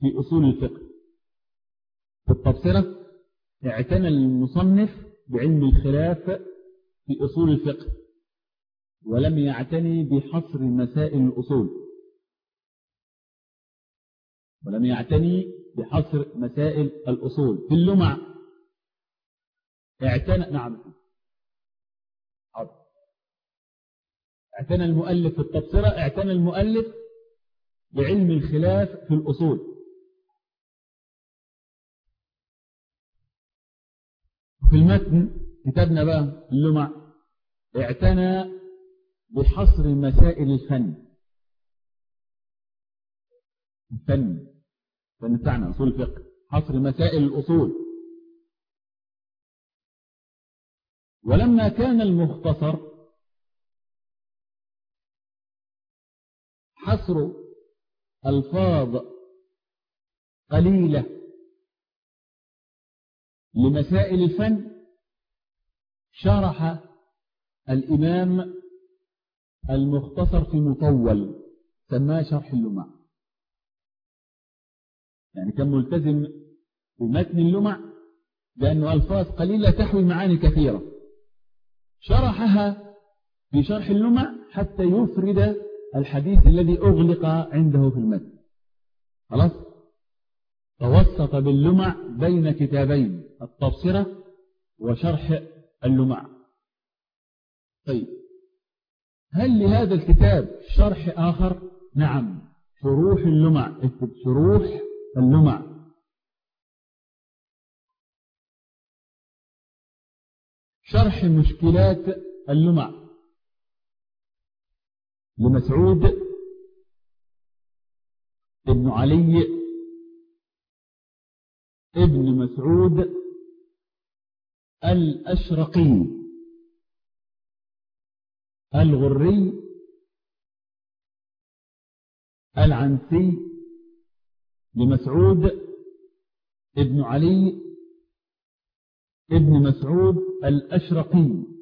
في أصول الفقه. في التبصرة اعتنى المصنف بعلم الخلاف في أصول الفقه ولم يعتني بحصر مسائل الأصول. ولم يعتني بحصر مسائل الأصول. في اللمع اعتنى نعم. اعتنى المؤلف في التبصرة اعتنى المؤلف بعلم الخلاف في الأصول. في المتن كتابنا بقى اللمع اعتنى بحصر مسائل الفن. الفن فن بتاعنا أصول الفقه حصر مسائل الأصول. ولما كان المختصر حصر ألفاظ قليلة لمسائل الفن شرح الإمام المختصر في مطول سماه شرح اللمع. يعني كان ملتزم بمتن اللمع لأنه ألفاظ قليلة تحوي معاني كثيرة. شرحها في شرح اللمع حتى يفرد الحديث الذي أغلق عنده في المتن خلاص؟ توسط باللمع بين كتابين التبصرة وشرح اللمع. طيب. هل لهذا الكتاب شرح آخر؟ نعم. شروح اللمع. اكتب شروح اللمع. شرح مشكلات اللمع. لمسعود ابن علي ابن مسعود الأشرقي الغري العنسي لمسعود ابن علي ابن مسعود الأشرقي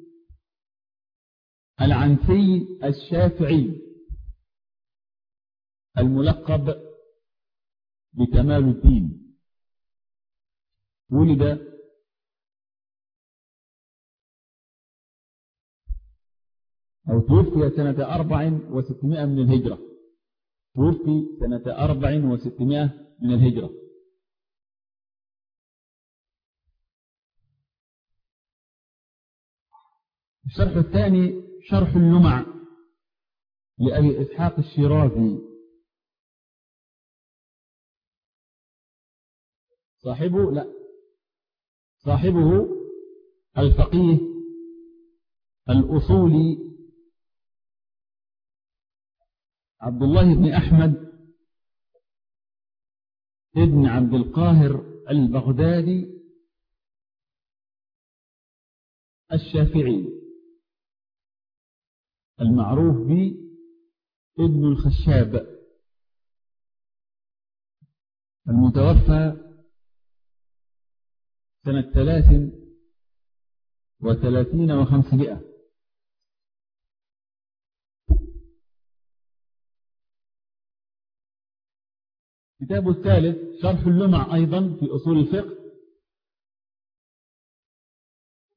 العنسي الشافعي الملقب بكمال الدين. ولد أو توفي سنة أربع وستمائة من الهجرة. توفي سنة أربع وستمائة من الهجرة. الشرح الثاني شرح اللمع لأبي إسحاق الشيرازي. صاحبه لا صاحبه الفقيه الأصولي عبد الله بن أحمد ابن عبد القاهر البغدادي الشافعي. المعروف بابن الخشاب. المتوفى سنة ثلاث وثلاثين وخمسمائة. كتابه الثالث شرح اللمع أيضا في أصول الفقه.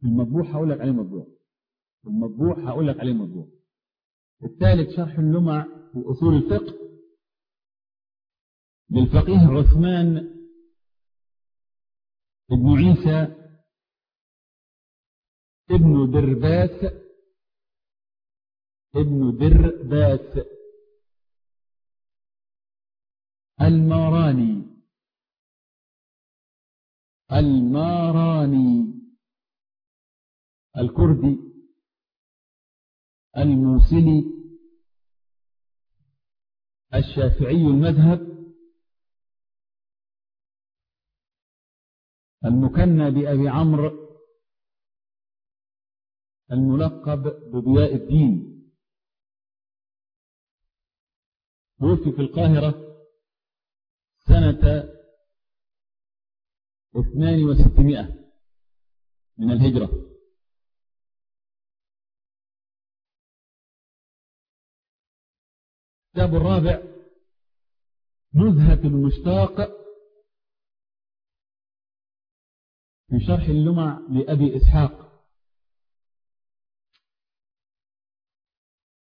المطبوع هقول لك عليه مطبوع. المطبوع هقول لك عليه المطبوع الثالث شرح اللمع في أصول الفقه. للفقيه عثمان ابن عيسى ابن درباس. ابن درباس. الماراني. الماراني. الكردي. الموصلي الشافعي المذهب المكنى بأبي عمرو الملقب بضياء الدين. توفي في القاهرة سنة اثنان وستمائة من الهجرة. الكتاب الرابع نزهة المشتاق في شرح اللمع لأبي إسحاق.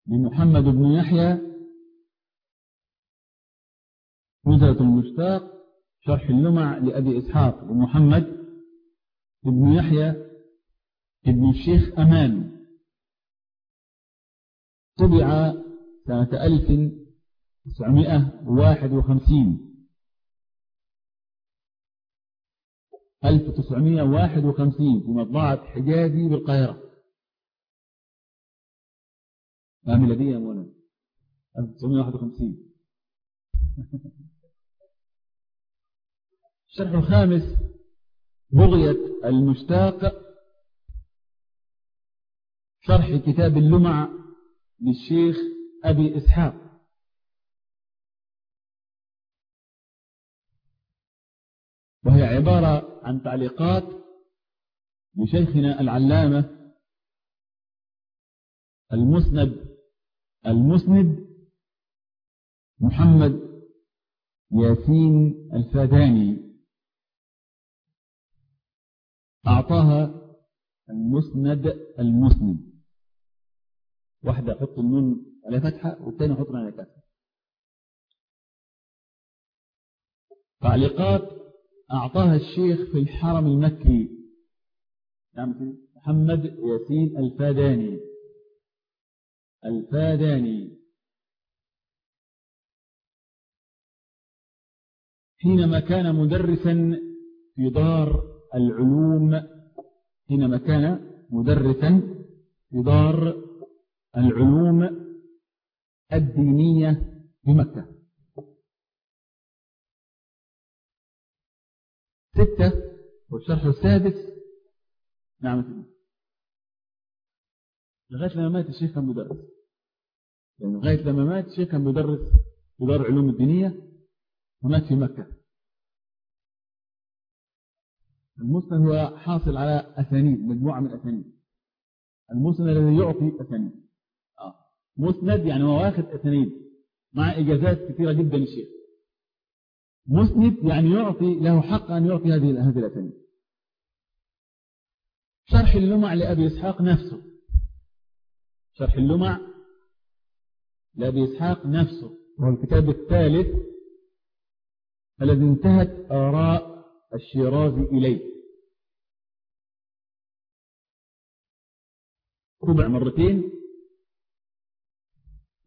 لمحمد بن يحيى نزهة المشتاق شرح اللمع لأبي إسحاق. لمحمد بن يحيى ابن الشيخ أمان. طبع سنة ألف تسعمائة واحد وخمسين. ألف تسعمائة واحد وخمسين. في مطبعة حجازي بالقاهرة. ما ميلادية مولانا. 1951 الشرح الخامس. بغية المشتاق. شرح كتاب اللمع للشيخ أبي إسحاق. وهي عبارة عن تعليقات لشيخنا العلامة المسند المسند محمد ياسين الفاداني. أعطاها المسند المسند. واحدة حط النون على فتحة والثانية حط على كسر تعليقات أعطاها الشيخ في الحرم المكي. نعم محمد ياسين الفاداني. الفاداني. حينما كان مدرسا في دار العلوم حينما كان مدرسا في دار العلوم الدينية بمكة. ستة والشرح السادس. نعم. لغاية لما مات الشيخ كان مدرس. يعني لغاية لما مات الشيخ كان مدرس في دار العلوم الدينية هناك في مكة. المسند هو حاصل على أسانيد مجموعة من الأسانيد. المسند الذي يعطي أسانيد. آه. مسند يعني هو واخد أسانيد مع إجازات كثيرة جدا للشيخ. مسند يعني يعطي له حق أن يعطي هذه هذه الأسانيد شرح اللمع لأبي إسحاق نفسه. شرح اللمع لأبي إسحاق نفسه. وهو الكتاب الثالث الذي انتهت آراء الشيرازي إليه. طبع مرتين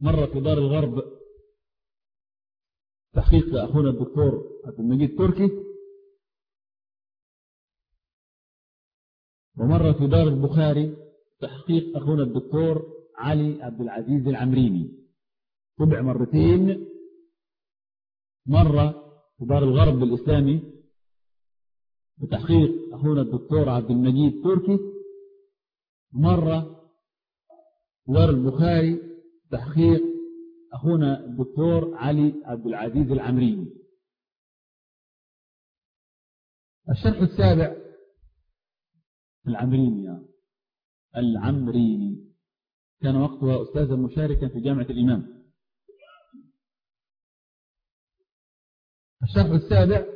مرة في دار الغرب تحقيق أخونا الدكتور عبد المجيد تركي؟ ومرة في دار البخاري تحقيق أخونا الدكتور علي عبد العزيز العمريني. طبع مرتين. مرة في دار الغرب الإسلامي بتحقيق أخونا الدكتور عبد المجيد تركي. مرة دار البخاري تحقيق أخونا الدكتور علي عبد العزيز العمريني الشرح السابع. العمريني يعني. العمريني. كان وقتها أستاذا مشاركا في جامعة الإمام. الشرح السابع.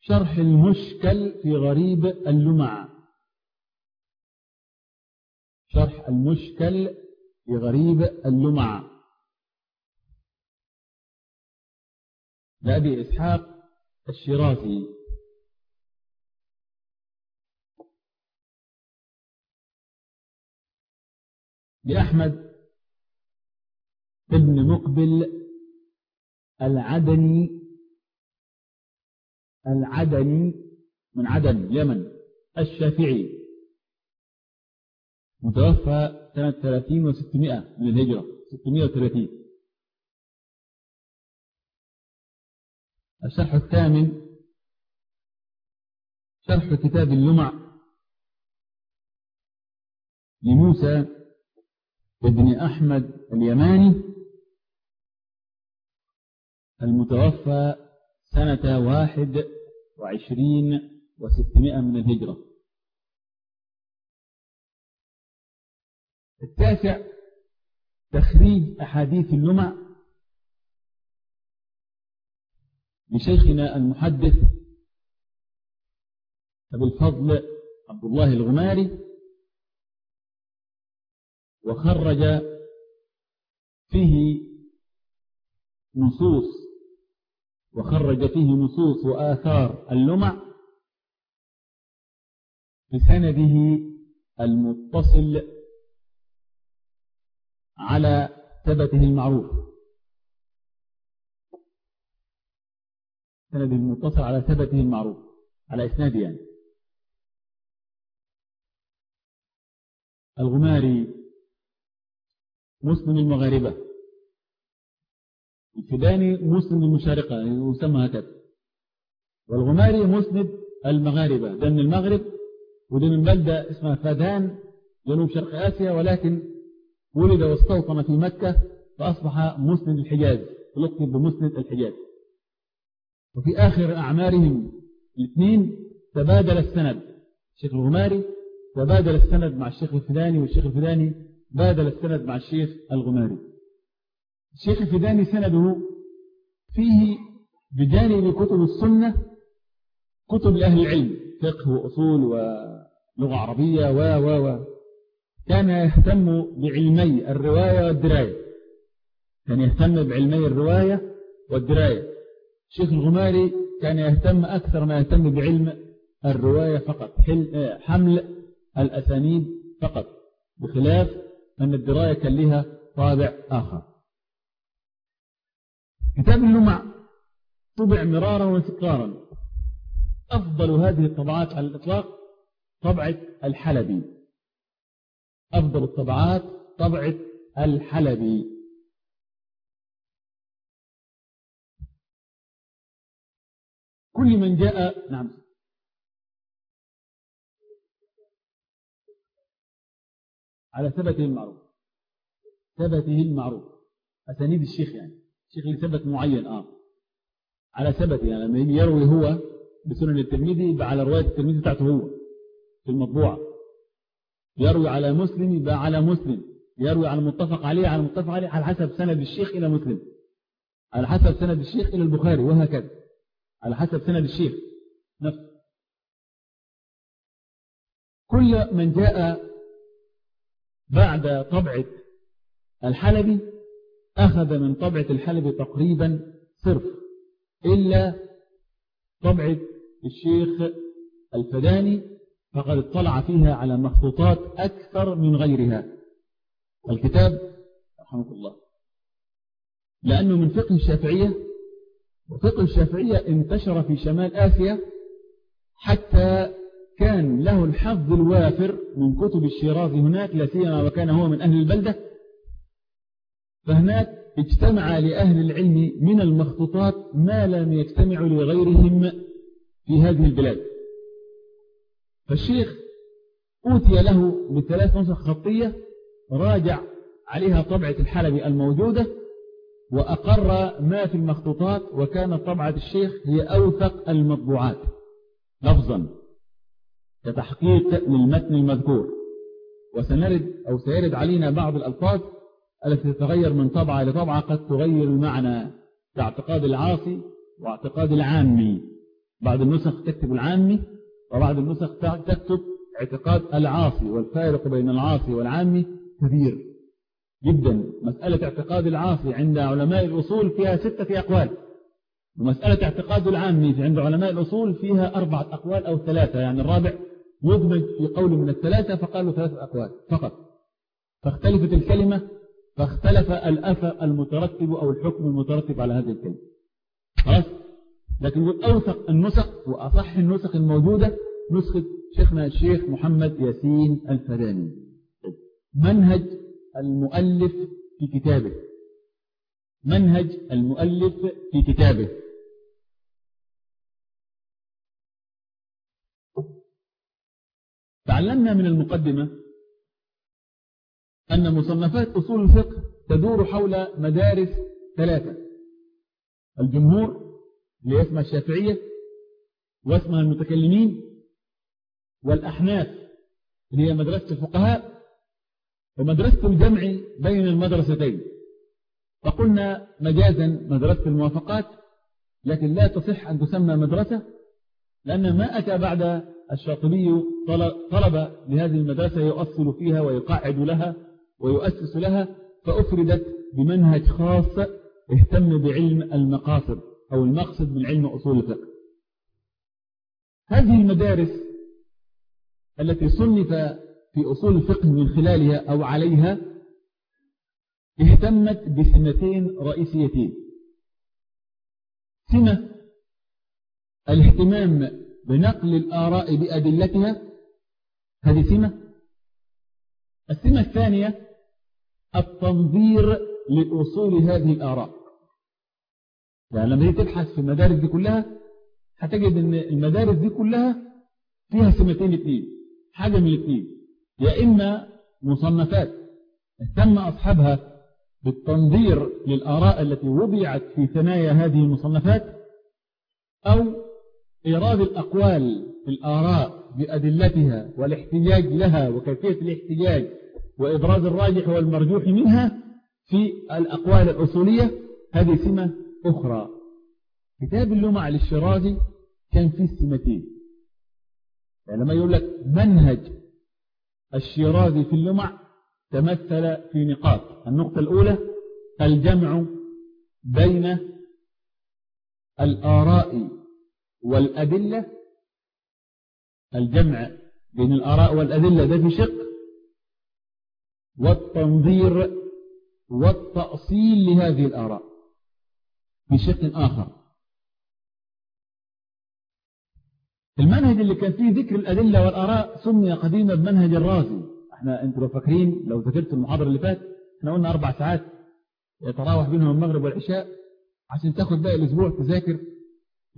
شرح المشكل في غريب اللمع. شرح المشكل في غريب اللمع. لأبي إسحاق الشيرازي. لأحمد ابن مقبل العدني العدني من عدن اليمن الشافعي. متوفى سنة 30 و600 من الهجرة 630 الشرح الثامن شرح كتاب اللمع لموسى ابن أحمد اليماني المتوفى سنة واحد وعشرين وستمائة من الهجرة. التاسع تخريج أحاديث اللمع لشيخنا المحدث أبو الفضل عبد الله الغماري وخرج فيه نصوص وخرج فيه نصوص وآثار اللمع بسنده المتصل على ثبته المعروف. سنده المتصل على ثبته المعروف على إسناده يعني. الغماري مسلم المغاربة. الفداني مسلم المشارقة يسمى هكذا. والغماري مسند المغاربة ده من المغرب وده من بلدة اسمها فدان جنوب شرق آسيا ولكن ولد واستوطن في مكة فأصبح مسند الحجاز لقب بمسند الحجاز. وفي آخر أعمارهم الاثنين تبادل السند. الشيخ الغماري تبادل السند مع الشيخ الفداني والشيخ الفداني بادل السند مع الشيخ الغماري. الشيخ الفداني سنده فيه بجانب كتب السنة كتب لأهل العلم فقه وأصول ولغة عربية و و و. كان يهتم بعلمي الرواية والدراية. كان يهتم بعلمي الرواية والدراية. الشيخ الغماري كان يهتم أكثر ما يهتم بعلم الرواية فقط حمل الأسانيد فقط بخلاف أن الدراية كان لها طابع آخر. كتاب اللمع طبع مرارا وتكرارا. أفضل هذه الطبعات على الإطلاق طبعة الحلبي. أفضل الطبعات طبعة الحلبي. كل من جاء نعم. على ثبته المعروف ثبته المعروف أسانيد الشيخ يعني. الشيخ اللي ثبت معين آه. على ثبته يعني لما يروي هو بسنن الترمذي يبقى على رواية الترمذي بتاعته هو في المطبوعة. يروي على مسلم يبقى على مسلم. يروي على متفق عليه على متفق عليه على حسب سند الشيخ إلى مسلم. على حسب سند الشيخ إلى البخاري وهكذا. على حسب سند الشيخ نفسه. كل من جاء بعد طبعة الحلبي أخذ من طبعة الحلبي تقريبا صرف إلا طبعة الشيخ الفداني فقد اطلع فيها على مخطوطات أكثر من غيرها. الكتاب رحمه الله. لأنه من فقه الشافعية وفقه الشافعية انتشر في شمال آسيا حتى كان له الحظ الوافر من كتب الشيرازي هناك لا سيما وكان هو من أهل البلدة. فهناك اجتمع لأهل العلم من المخطوطات ما لم يجتمع لغيرهم في هذه البلاد. فالشيخ أوتي له بثلاث نسخ خطية راجع عليها طبعة الحلبي الموجودة وأقر ما في المخطوطات وكانت طبعة الشيخ هي أوثق المطبوعات. لفظا كتحقيق للمتن المذكور. وسنرد أو سيرد علينا بعض الألفاظ التي تتغير من طبعة لطبعة قد تغير المعنى كاعتقاد العاصي واعتقاد العامي. بعض النسخ تكتب العامي وبعض النسخ تكتب اعتقاد العاصي والفارق بين العاصي والعامي كبير. جدا. مسألة اعتقاد العاصي عند علماء الأصول فيها ستة أقوال. ومسألة اعتقاد العامي عند علماء الأصول فيها أربعة أقوال أو ثلاثة. يعني الرابع يدمج في قول من الثلاثة فقالوا ثلاثة أقوال فقط. فاختلفت الكلمة فاختلف الأثر المترتب أو الحكم المترتب على هذه الكلمة. خلاص؟ لكن أوثق النسخ وأصح النسخ الموجودة نسخة شيخنا الشيخ محمد ياسين الفداني. منهج المؤلف في كتابه. منهج المؤلف في كتابه. تعلمنا من المقدمة أن مصنفات أصول الفقه تدور حول مدارس ثلاثة. الجمهور اللي اسمها الشافعية واسمها المتكلمين والأحناف اللي هي مدرسة الفقهاء ومدرسة الجمع بين المدرستين. فقلنا مجازا مدرسة الموافقات لكن لا تصح أن تسمى مدرسة لأن ما أتى بعد الشاطبي طلب لهذه المدرسة يؤصل فيها ويقعد لها ويؤسس لها فأفردت بمنهج خاص اهتم بعلم المقاصد أو المقصد من علم أصول الفقه. هذه المدارس التي صنف في أصول الفقه من خلالها أو عليها اهتمت بسمتين رئيسيتين. سمة الاهتمام بنقل الآراء بأدلتها هذه سمة. السمة الثانية التنظير لأصول هذه الآراء. يعني لما تيجي تبحث في المدارس دي كلها هتجد إن المدارس دي كلها فيها سمتين اثنين حاجة من الاثنين يا إما مصنفات. اهتم أصحابها بالتنظير للآراء التي وضعت في ثنايا هذه المصنفات أو إيراد الأقوال في الآراء بأدلتها والاحتجاج لها وكيفية الاحتجاج وإبراز الراجح والمرجوح منها في الأقوال الأصولية. هذه سمة أخرى. كتاب اللمع للشرازي كان فيه سمتين يعني لما يقول لك منهج الشيرازي في اللمع تمثل في نقاط. النقطة الأولى الجمع بين الآراء والأدلة. الجمع بين الآراء والأدلة ده في شق. والتنظير والتأصيل لهذه الآراء. في شق آخر. المنهج اللي كان فيه ذكر الأدلة والآراء سمي قديما بمنهج الرازي. إحنا أنتوا لو فاكرين لو ذكرت المحاضرة اللي فات إحنا قلنا أربع ساعات يتراوح بينهم المغرب والعشاء عشان تاخد باقي الأسبوع تذاكر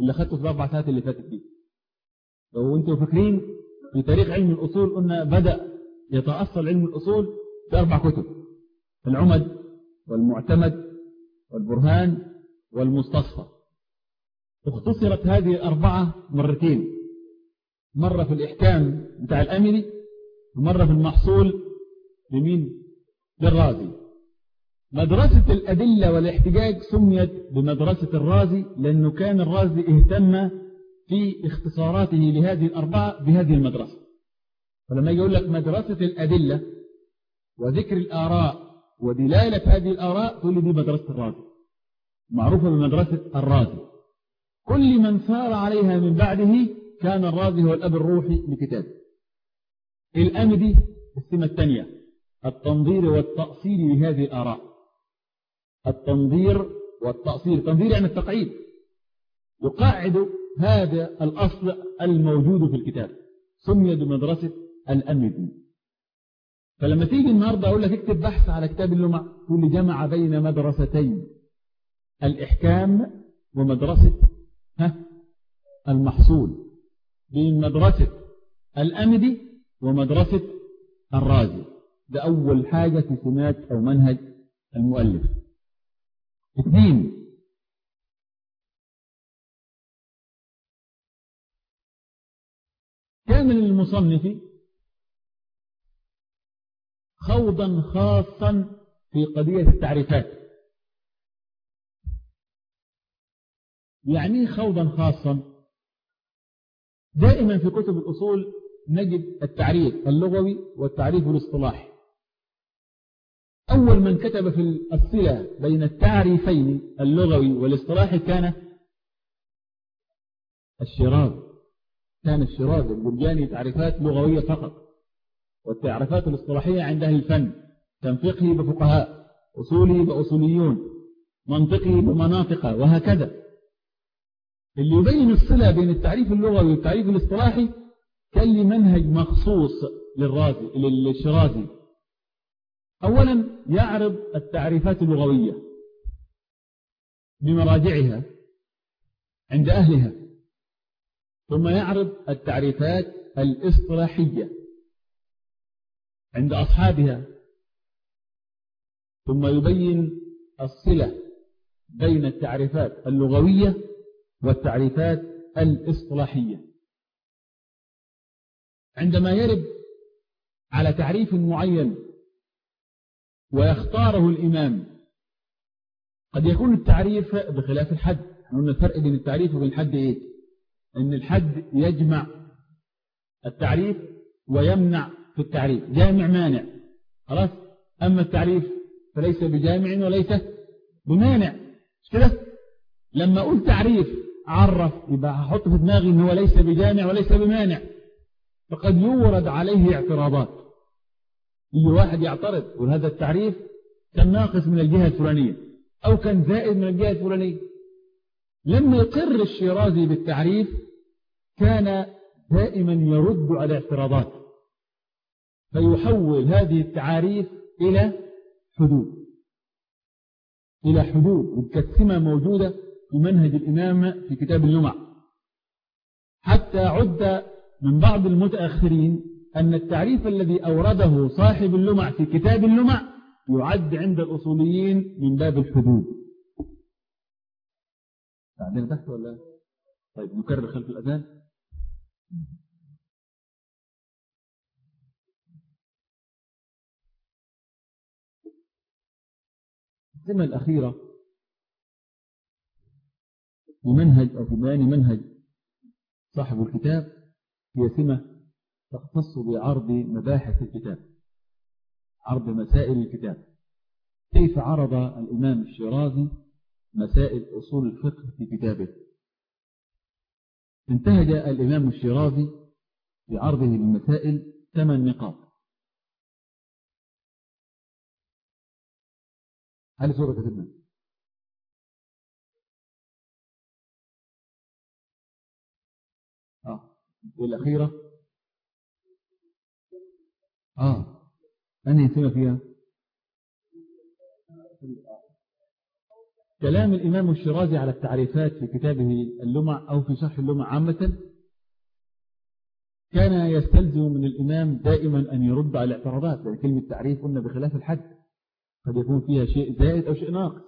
اللي أخذته في الأربع ساعات اللي فاتت دي. لو أنتوا فاكرين في تاريخ علم الأصول قلنا بدأ يتأصل علم الأصول في أربع كتب. العمد والمعتمد والبرهان والمستصفى. اختصرت هذه الأربعة مرتين. مرة في الإحكام بتاع الأمري ومرة في المحصول لمين للرازي مدرسة الأدلة والاحتجاج سميت بمدرسة الرازي لأنه كان الرازي اهتم في اختصاراته لهذه الأربعة بهذه المدرسة. فلما يقول لك مدرسة الأدلة وذكر الآراء ودلالة هذه الآراء تقول لي دي مدرسة الرازي. معروفة بمدرسة الرازي. كل من سار عليها من بعده كان الرازي هو الأب الروحي لكتابه. الأمدي السمة الثانية التنظير والتأصيل لهذه الآراء. التنظير والتأصيل. التنظير يعني التقعيد. يقاعد هذا الأصل الموجود في الكتاب. سمي بمدرسة الأمدي فلما تيجي النهاردة أقول لك اكتب بحث على كتاب اللمع تقول جمع بين مدرستين. الإحكام ومدرسة ها المحصول. بين مدرسة الأمدي ومدرسة الرازي. ده أول حاجة في سمات أو منهج المؤلف. اثنين كان للمصنف خوضا خاصا في قضية التعريفات. يعني خوضا خاصا؟ دائما في كتب الأصول نجد التعريف اللغوي والتعريف الاصطلاحي أول من كتب في الصلة بين التعريفين اللغوي والاصطلاحي كان الشيرازي كان الشيرازي البرجاني تعريفات لغوية فقط والتعريفات الاصطلاحية عند أهل الفن كان فقهي بفقهاء أصولي بأصوليون منطقي بمناطق وهكذا. اللي يبين الصلة بين التعريف اللغوي والتعريف الاصطلاحي كان لي منهج مخصوص للرازي للشرازي. أولا يعرض التعريفات اللغوية بمراجعها عند أهلها ثم يعرض التعريفات الاصطلاحية عند أصحابها ثم يبين الصلة بين التعريفات اللغوية والتعريفات الإصطلاحية. عندما يرد على تعريف معين ويختاره الإمام قد يكون التعريف بخلاف الحد. قلنا الفرق بين التعريف وبين الحد إيه؟ أن الحد يجمع التعريف ويمنع في التعريف. جامع مانع. خلاص؟ أما التعريف فليس بجامع وليس بمانع. مش كده؟ لما أقول تعريف عرف يبقى هحط في دماغي إن هو ليس بجامع وليس بمانع. فقد يورد عليه اعتراضات. يجي واحد يعترض وهذا التعريف كان ناقص من الجهة الفلانية أو كان زائد من الجهة الفلانية. لما يقر الشيرازي بالتعريف كان دائما يرد على الاعتراضات فيحول هذه التعاريف إلى حدود. إلى حدود متكسمة موجودة في منهج الإمام في كتاب اللمع حتى عد من بعض المتأخرين أن التعريف الذي أورده صاحب اللمع في كتاب اللمع يعد عند الأصوليين من باب الحدود. بعدين تحت ولا؟ طيب نكرر خلف الأذان. السمة الأخيرة في منهج أو بيان منهج صاحب الكتاب هي سمة تختص بعرض مباحث الكتاب عرض مسائل الكتاب. كيف عرض الإمام الشيرازي مسائل أصول الفقه في كتابه؟ انتهج الإمام الشيرازي في عرضه للمسائل ثمان نقاط. هل سورة كتبنا والأخيرة؟ آه. أنهي سنة فيها؟ كلام الإمام الشرازي على التعريفات في كتابه اللمع أو في شرح اللمع عامة كان يستلزم من الإمام دائما أن يرد على الاعتراضات لأن كلمة تعريف قلنا بخلاف الحد. قد يكون فيها شيء زائد أو شيء ناقص.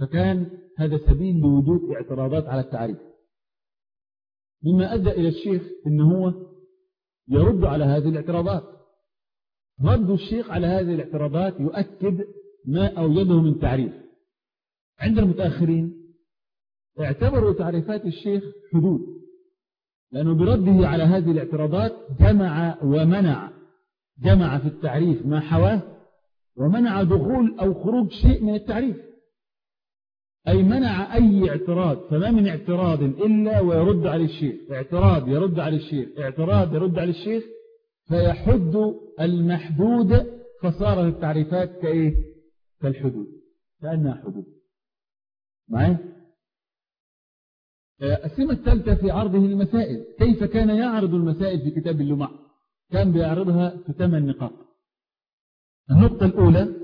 فكان هذا سبيل لوجود اعتراضات على التعريف. مما أدى إلى الشيخ أنه هو يرد على هذه الاعتراضات. رد الشيخ على هذه الاعتراضات يؤكد ما أوجده من تعريف. عند المتأخرين اعتبروا تعريفات الشيخ حدود لأنه برده على هذه الاعتراضات جمع ومنع جمع في التعريف ما حواه ومنع دخول أو خروج شيء من التعريف. أي منع أي اعتراض فما من اعتراض إلا ويرد على الشيخ. اعتراض يرد على الشيخ اعتراض يرد على الشيخ فيحد المحدود فصارت التعريفات كإيه؟ كالحدود كأنها حدود. معي السمة الثالثة في عرضه المسائل كيف كان يعرض المسائل في كتاب اللمع؟ كان بيعرضها في ثمان نقاط. النقطة الأولى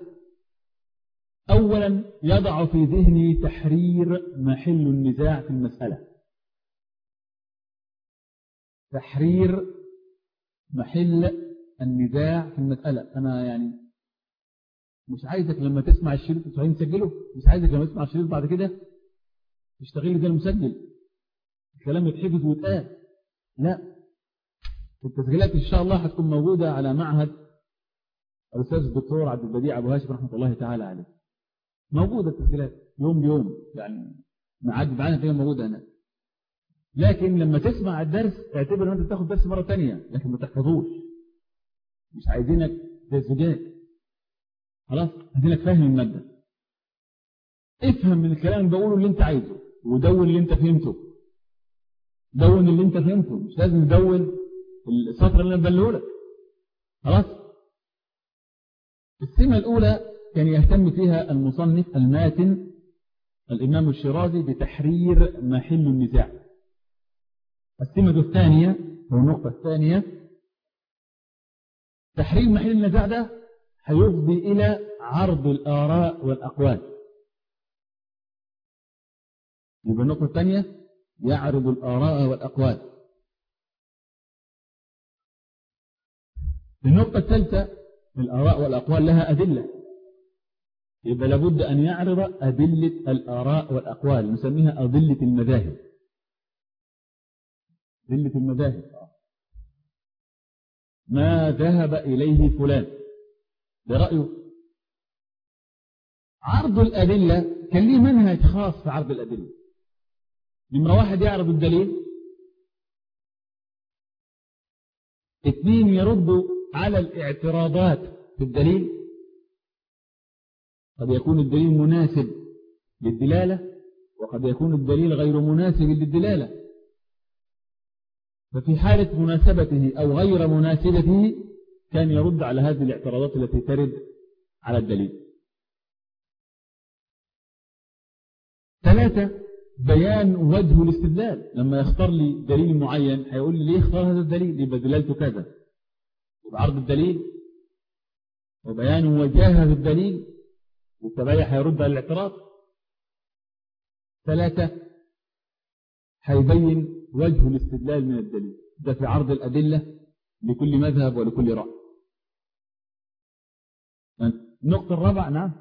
أولا يضع في ذهني تحرير محل النزاع في المسألة. تحرير محل النزاع في المسألة. أنا يعني مش عايزك لما تسمع الشريط تسعين تسجله مش عايزك لما تسمع الشريط بعد كده تشتغل زي المسجل. الكلام يتحفظ ويتقال. لا. التسجيلات إن شاء الله هتكون موجودة على معهد الأستاذ الدكتور عبد البديع أبو هاشم رحمة الله تعالى عليه. موجودة التسجيلات يوم بيوم يعني معاد معانا فيها موجودة هناك. لكن لما تسمع الدرس اعتبر إن أنت بتاخد درس مرة تانية لكن ما تحفظوش. مش عايزينك زي الزجاج خلاص؟ عايزينك فاهم المادة. افهم من الكلام اللي بقوله اللي أنت عايزه ودون اللي أنت فهمته. دون اللي أنت فهمته. مش لازم تدون السطر اللي أنا بنقوله لك خلاص؟ السمة الأولى كان يهتم فيها المصنف الماتن الإمام الشيرازي بتحرير محل النزاع. السمة الثانية أو النقطة الثانية تحرير محل النزاع ده هيفضي إلى عرض الآراء والأقوال. يبقى النقطة الثانية يعرض الآراء والأقوال. النقطة الثالثة الآراء والأقوال لها أدلة. يبقى لابد أن يعرض أدلة الآراء والأقوال نسميها أدلة المذاهب. أدلة المذاهب. ما ذهب إليه فلان؟ برأيه عرض الأدلة كان ليه منهج خاص في عرض الأدلة. نمرة واحد يعرض الدليل اثنين يرد على الاعتراضات في الدليل قد يكون الدليل مناسب للدلالة وقد يكون الدليل غير مناسب للدلالة. ففي حالة مناسبته أو غير مناسبته كان يرد على هذه الاعتراضات التي ترد على الدليل. ثلاثة بيان وجه الاستدلال. لما يختار لي دليل معين هيقول لي ليه اختار هذا الدليل؟ يبقى دلالته كذا. يبقى عرض الدليل وبيان وجاهة الدليل والتبايع هيرد على الاعتراض؟ ثلاثة هيبين وجه الاستدلال من الدليل. ده في عرض الأدلة لكل مذهب ولكل رأي. النقطة الرابعة نعم.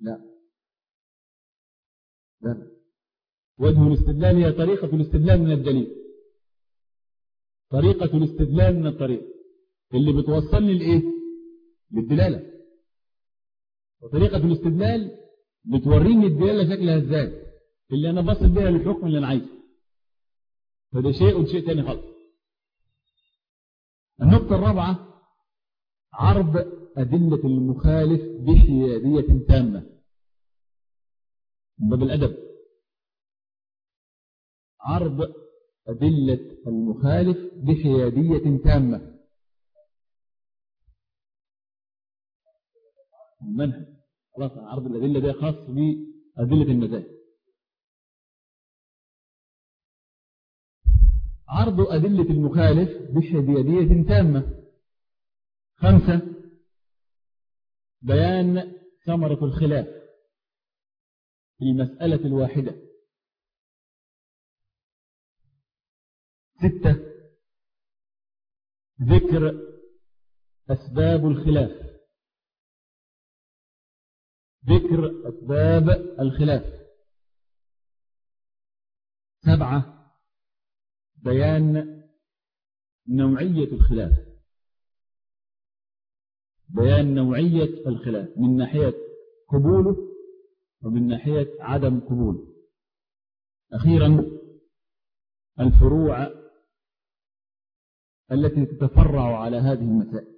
لا. لا. وجه الاستدلال هي طريقة الاستدلال من الدليل. طريقة الاستدلال من الطريق. اللي بتوصلني لإيه؟ للدلالة. وطريقة الاستدلال بتوريني الدلالة شكلها إزاي. اللي أنا بصل بيها للحكم اللي أنا عايزه. فده شيء وشيء تاني خالص. النقطة الرابعة عرض أدلة المخالف بحيادية تامة. من باب الأدب. عرض أدلة المخالف بحيادية تامة. المنهج خلاص عرض الأدلة ده خاص بأدلة المذاهب. عرض أدلة المخالف بحيادية تامة. خمسة بيان ثمرة الخلاف في المسألة الواحدة. ستة ذكر أسباب الخلاف. ذكر أسباب الخلاف. سبعة بيان نوعية الخلاف. بيان نوعية الخلاف من ناحية قبوله ومن ناحية عدم قبوله. أخيرا الفروع التي تتفرع على هذه المسائل.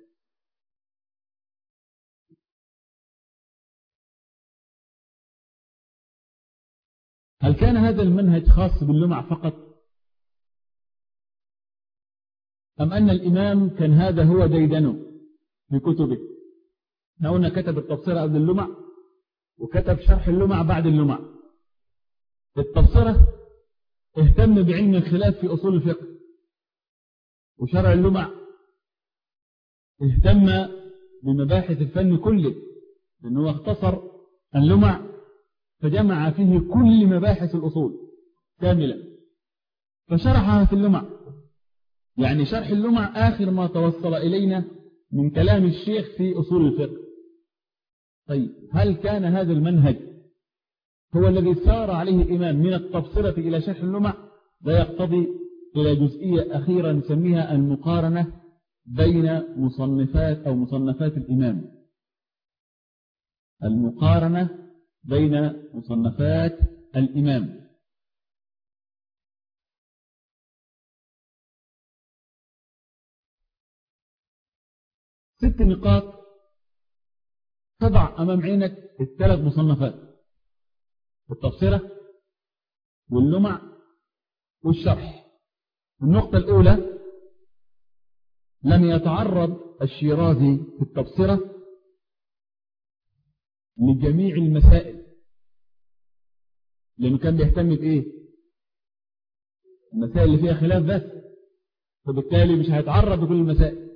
هل كان هذا المنهج خاص باللمع فقط؟ أم أن الإمام كان هذا هو ديدنه في كتبه هنا كتب التفسير قبل اللمع وكتب شرح اللمع بعد اللمع. التفسيرة اهتم بعلم الخلاف في أصول الفقه وشرع اللمع. اهتم بمباحث الفن كله لأنه اختصر اللمع فجمع فيه كل مباحث الأصول كاملة فشرحها في اللمع. يعني شرح اللمع آخر ما توصل إلينا من كلام الشيخ في أصول الفقه. طيب هل كان هذا المنهج هو الذي سار عليه الإمام من التبصرة إلى شرح اللمع؟ ده يقتضي إلى جزئية أخيرة نسميها المقارنة بين مصنفات أو مصنفات الإمام. المقارنة بين مصنفات الإمام. ست نقاط تضع أمام عينك الثلاث مصنفات. التفسيرة واللمع والشرح. النقطة الأولى لم يتعرض الشيرازي في التبصرة لجميع المسائل. لأنه كان بيهتم بإيه؟ المسائل اللي فيها خلاف بس. فبالتالي مش هيتعرض لكل المسائل.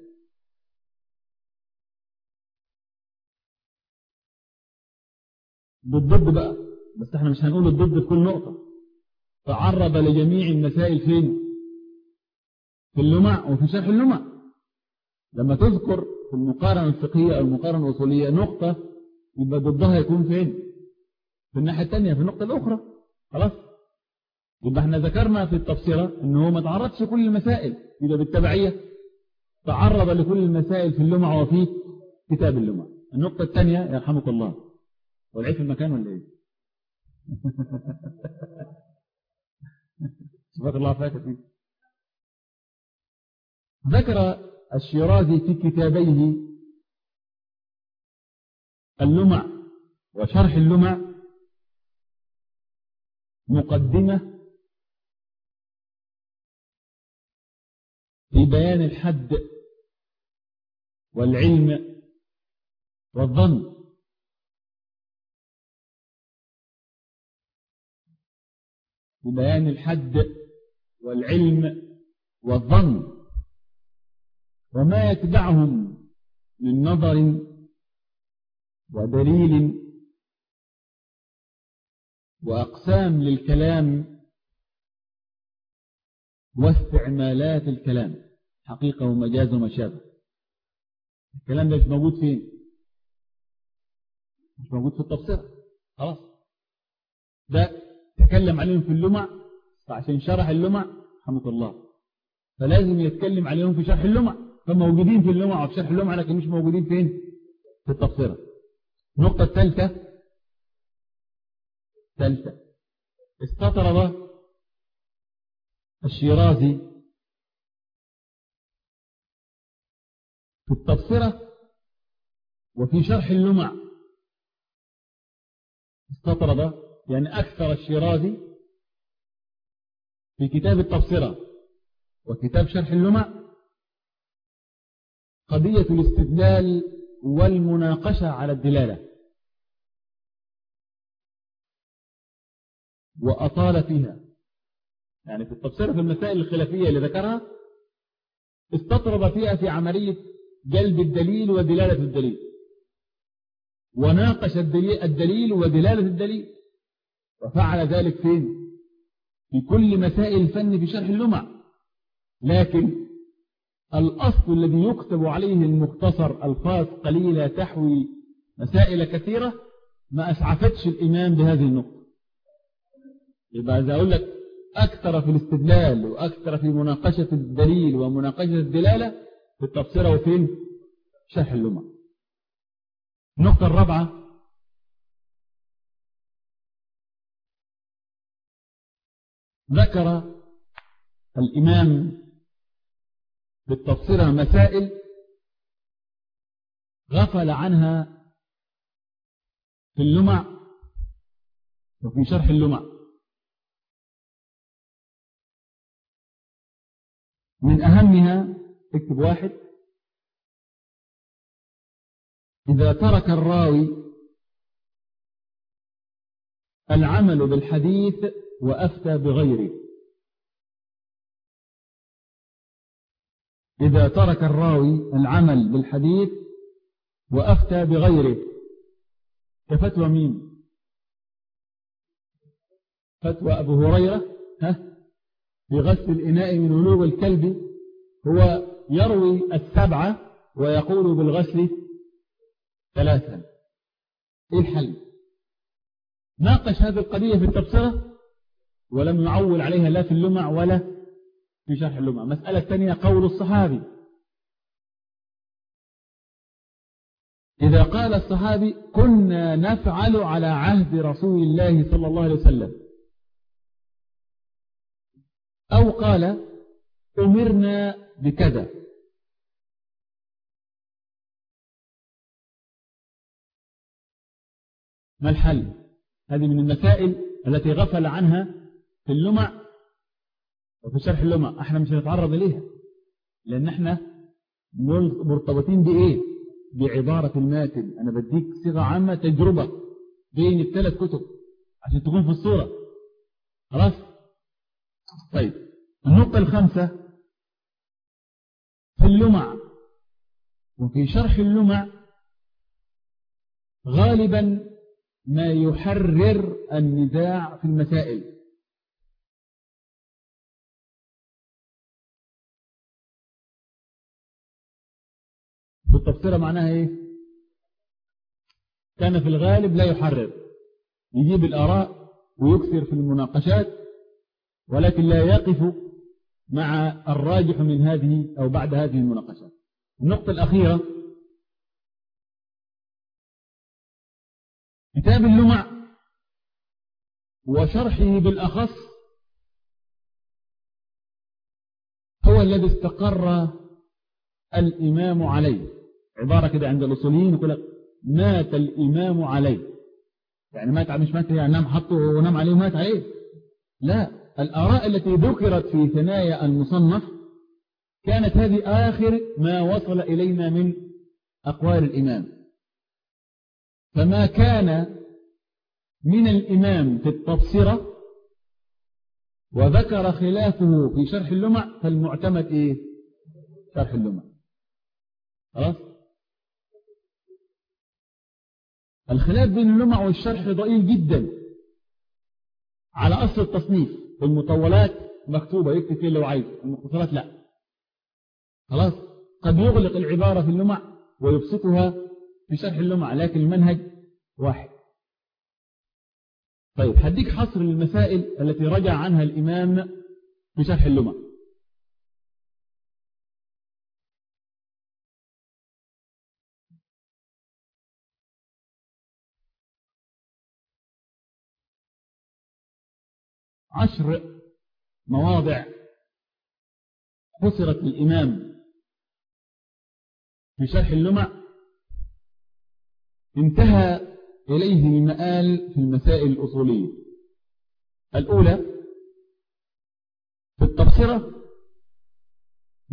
بالضد بقى. بس إحنا مش هنقول الضد في كل نقطة. تعرض لجميع المسائل فين؟ في اللمع وفي شرح اللمع. لما تذكر في المقارنة الفقهية أو المقارنة الأصولية نقطة يبقى ضدها يكون فين؟ في الناحية الثانية في النقطة الأخرى. خلاص؟ يبقى إحنا ذكرنا في التفسيرة إن هو ما تعرضش كل المسائل. يبقى بالتبعية تعرض لكل المسائل في اللمع وفي كتاب اللمع النقطة الثانية يرحمك الله. والعيد في المكان ولا إيه؟ سبحان الله فيه ذكر الشيرازي في كتابيه اللمع وشرح اللمع مقدمة في بيان الحد والعلم والظن. في بيان الحد والعلم والظن. وما يتبعهم من نظر ودليل وأقسام للكلام واستعمالات الكلام. حقيقة ومجاز وما شابه الكلام ده مش موجود فين؟ مش موجود في التفسير. خلاص. ده تكلم عليهم في اللمع فعشان شرح اللمع رحمة الله. فلازم يتكلم عليهم في شرح اللمع. فموجودين في اللمع وفي شرح اللمع لكن مش موجودين فين؟ في التفسير. النقطة الثالثة. ثالثة استطرد الشيرازي في التبصرة وفي شرح اللمع. استطرد يعني أكثر الشيرازي في كتاب التبصرة وكتاب شرح اللمع. قضية الاستدلال والمناقشة على الدلالة. وأطال فيها. يعني في التبصرة في المسائل الخلافية اللي ذكرها استطرد فيها في عملية جلب الدليل ودلالة الدليل. وناقش الدليل ودلالة الدليل. وفعل ذلك فين؟ في كل مسائل الفن في شرح اللمع. لكن الأصل الذي يكتب عليه المختصر الفاظ قليلة تحوي مسائل كثيرة ما أسعفتش الإمام بهذه النقطة. يبقى إذا أقول لك أكثر في الاستدلال وأكثر في مناقشة الدليل ومناقشة الدلالة في التبصرة وفين شرح اللمع النقطة الرابعة. ذكر الإمام بالتبصرة مسائل غفل عنها في اللمع وفي شرح اللمع. من أهمها اكتب واحد. إذا ترك الراوي العمل بالحديث وأفتى بغيره. إذا ترك الراوي العمل بالحديث وأفتى بغيره. كفتوى مين؟ فتوى أبو هريرة. ها؟ بغسل الإناء من ولوغ الكلب هو يروي السبعة ويقول بالغسل ثلاثا. إيه الحل؟ ناقش هذه القضية في التبصرة ولم يعول عليها لا في اللمع ولا في شرح اللمع. مسألة ثانية قول الصحابي. إذا قال الصحابي كنا نفعل على عهد رسول الله صلى الله عليه وسلم. أو قال أمرنا بكذا. ما الحل؟ هذه من المسائل التي غفل عنها في اللمع وفي شرح اللمع. إحنا مش هنتعرض إليها لأن إحنا مرتبطين بإيه؟ بعبارة الماتن. أنا بديك صيغة عامة تجربة بين الثلاث كتب عشان تكون في الصورة. خلاص؟ طيب. النقطة الخامسة في اللمع. وفي شرح اللمع غالبا ما يحرر النزاع في المسائل. والتفسير معناها إيه؟ كان في الغالب لا يحرر. يجيب الآراء ويكثر في المناقشات ولكن لا يقف مع الراجح من هذه أو بعد هذه المناقشات. النقطة الأخيرة. كتاب اللمع وشرحه بالأخص هو الذي استقر الإمام عليه. عبارة كده عند الأصوليين يقول لك مات الإمام عليه. يعني مات مش مات يعني نام حطه ونام عليه ومات عليه. لا. الآراء التي ذكرت في ثنايا المصنف كانت هذه آخر ما وصل إلينا من أقوال الإمام. فما كان من الإمام في التبصرة وذكر خلافه في شرح اللمع فالمعتمد إيه؟ شرح اللمع. خلاص؟ الخلاف بين اللمع والشرح ضئيل جدا على أصل التصنيف. المطولات مكتوبة يكتب فيه لو عايز المختصرات لا. خلاص؟ قد يغلق العبارة في اللمع ويبسطها في شرح اللمع لكن المنهج واحد. طيب هديك حصر المسائل التي رجع عنها الإمام في شرح اللمع. عشر مواضع حصرت الإمام في شرح اللمع انتهى إليه المآل في المسائل الأصولية. الأولى في التبصرة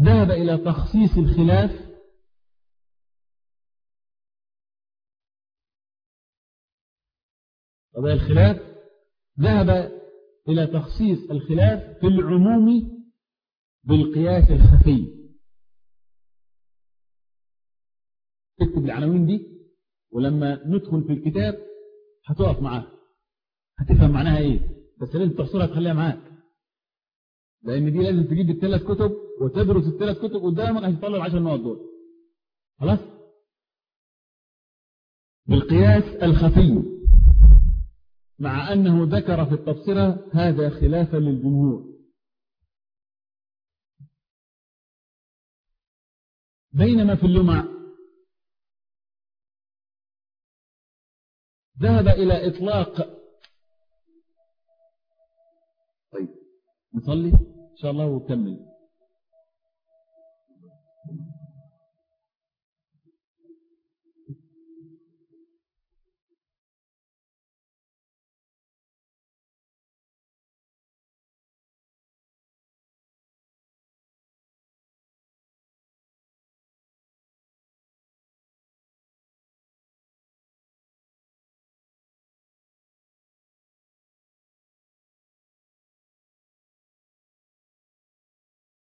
ذهب إلى تخصيص الخلاف قضايا الخلاف ذهب إلى تخصيص الخلاف في العموم بالقياس الخفي. اكتب العناوين دي ولما ندخل في الكتاب هتقف معاه هتفهم معناها إيه. بس لازم تحصرها تخليها معاك. لأن دي لازم تجيب الثلاث كتب وتدرس الثلاث كتب قدامك عشان تطلع العشر نقط دول. خلاص؟ بالقياس الخفي. مع أنه ذكر في التبصرة هذا خلافا للجمهور. بينما في اللمع ذهب إلى إطلاق. طيب نصلي؟ إن شاء الله ونكمل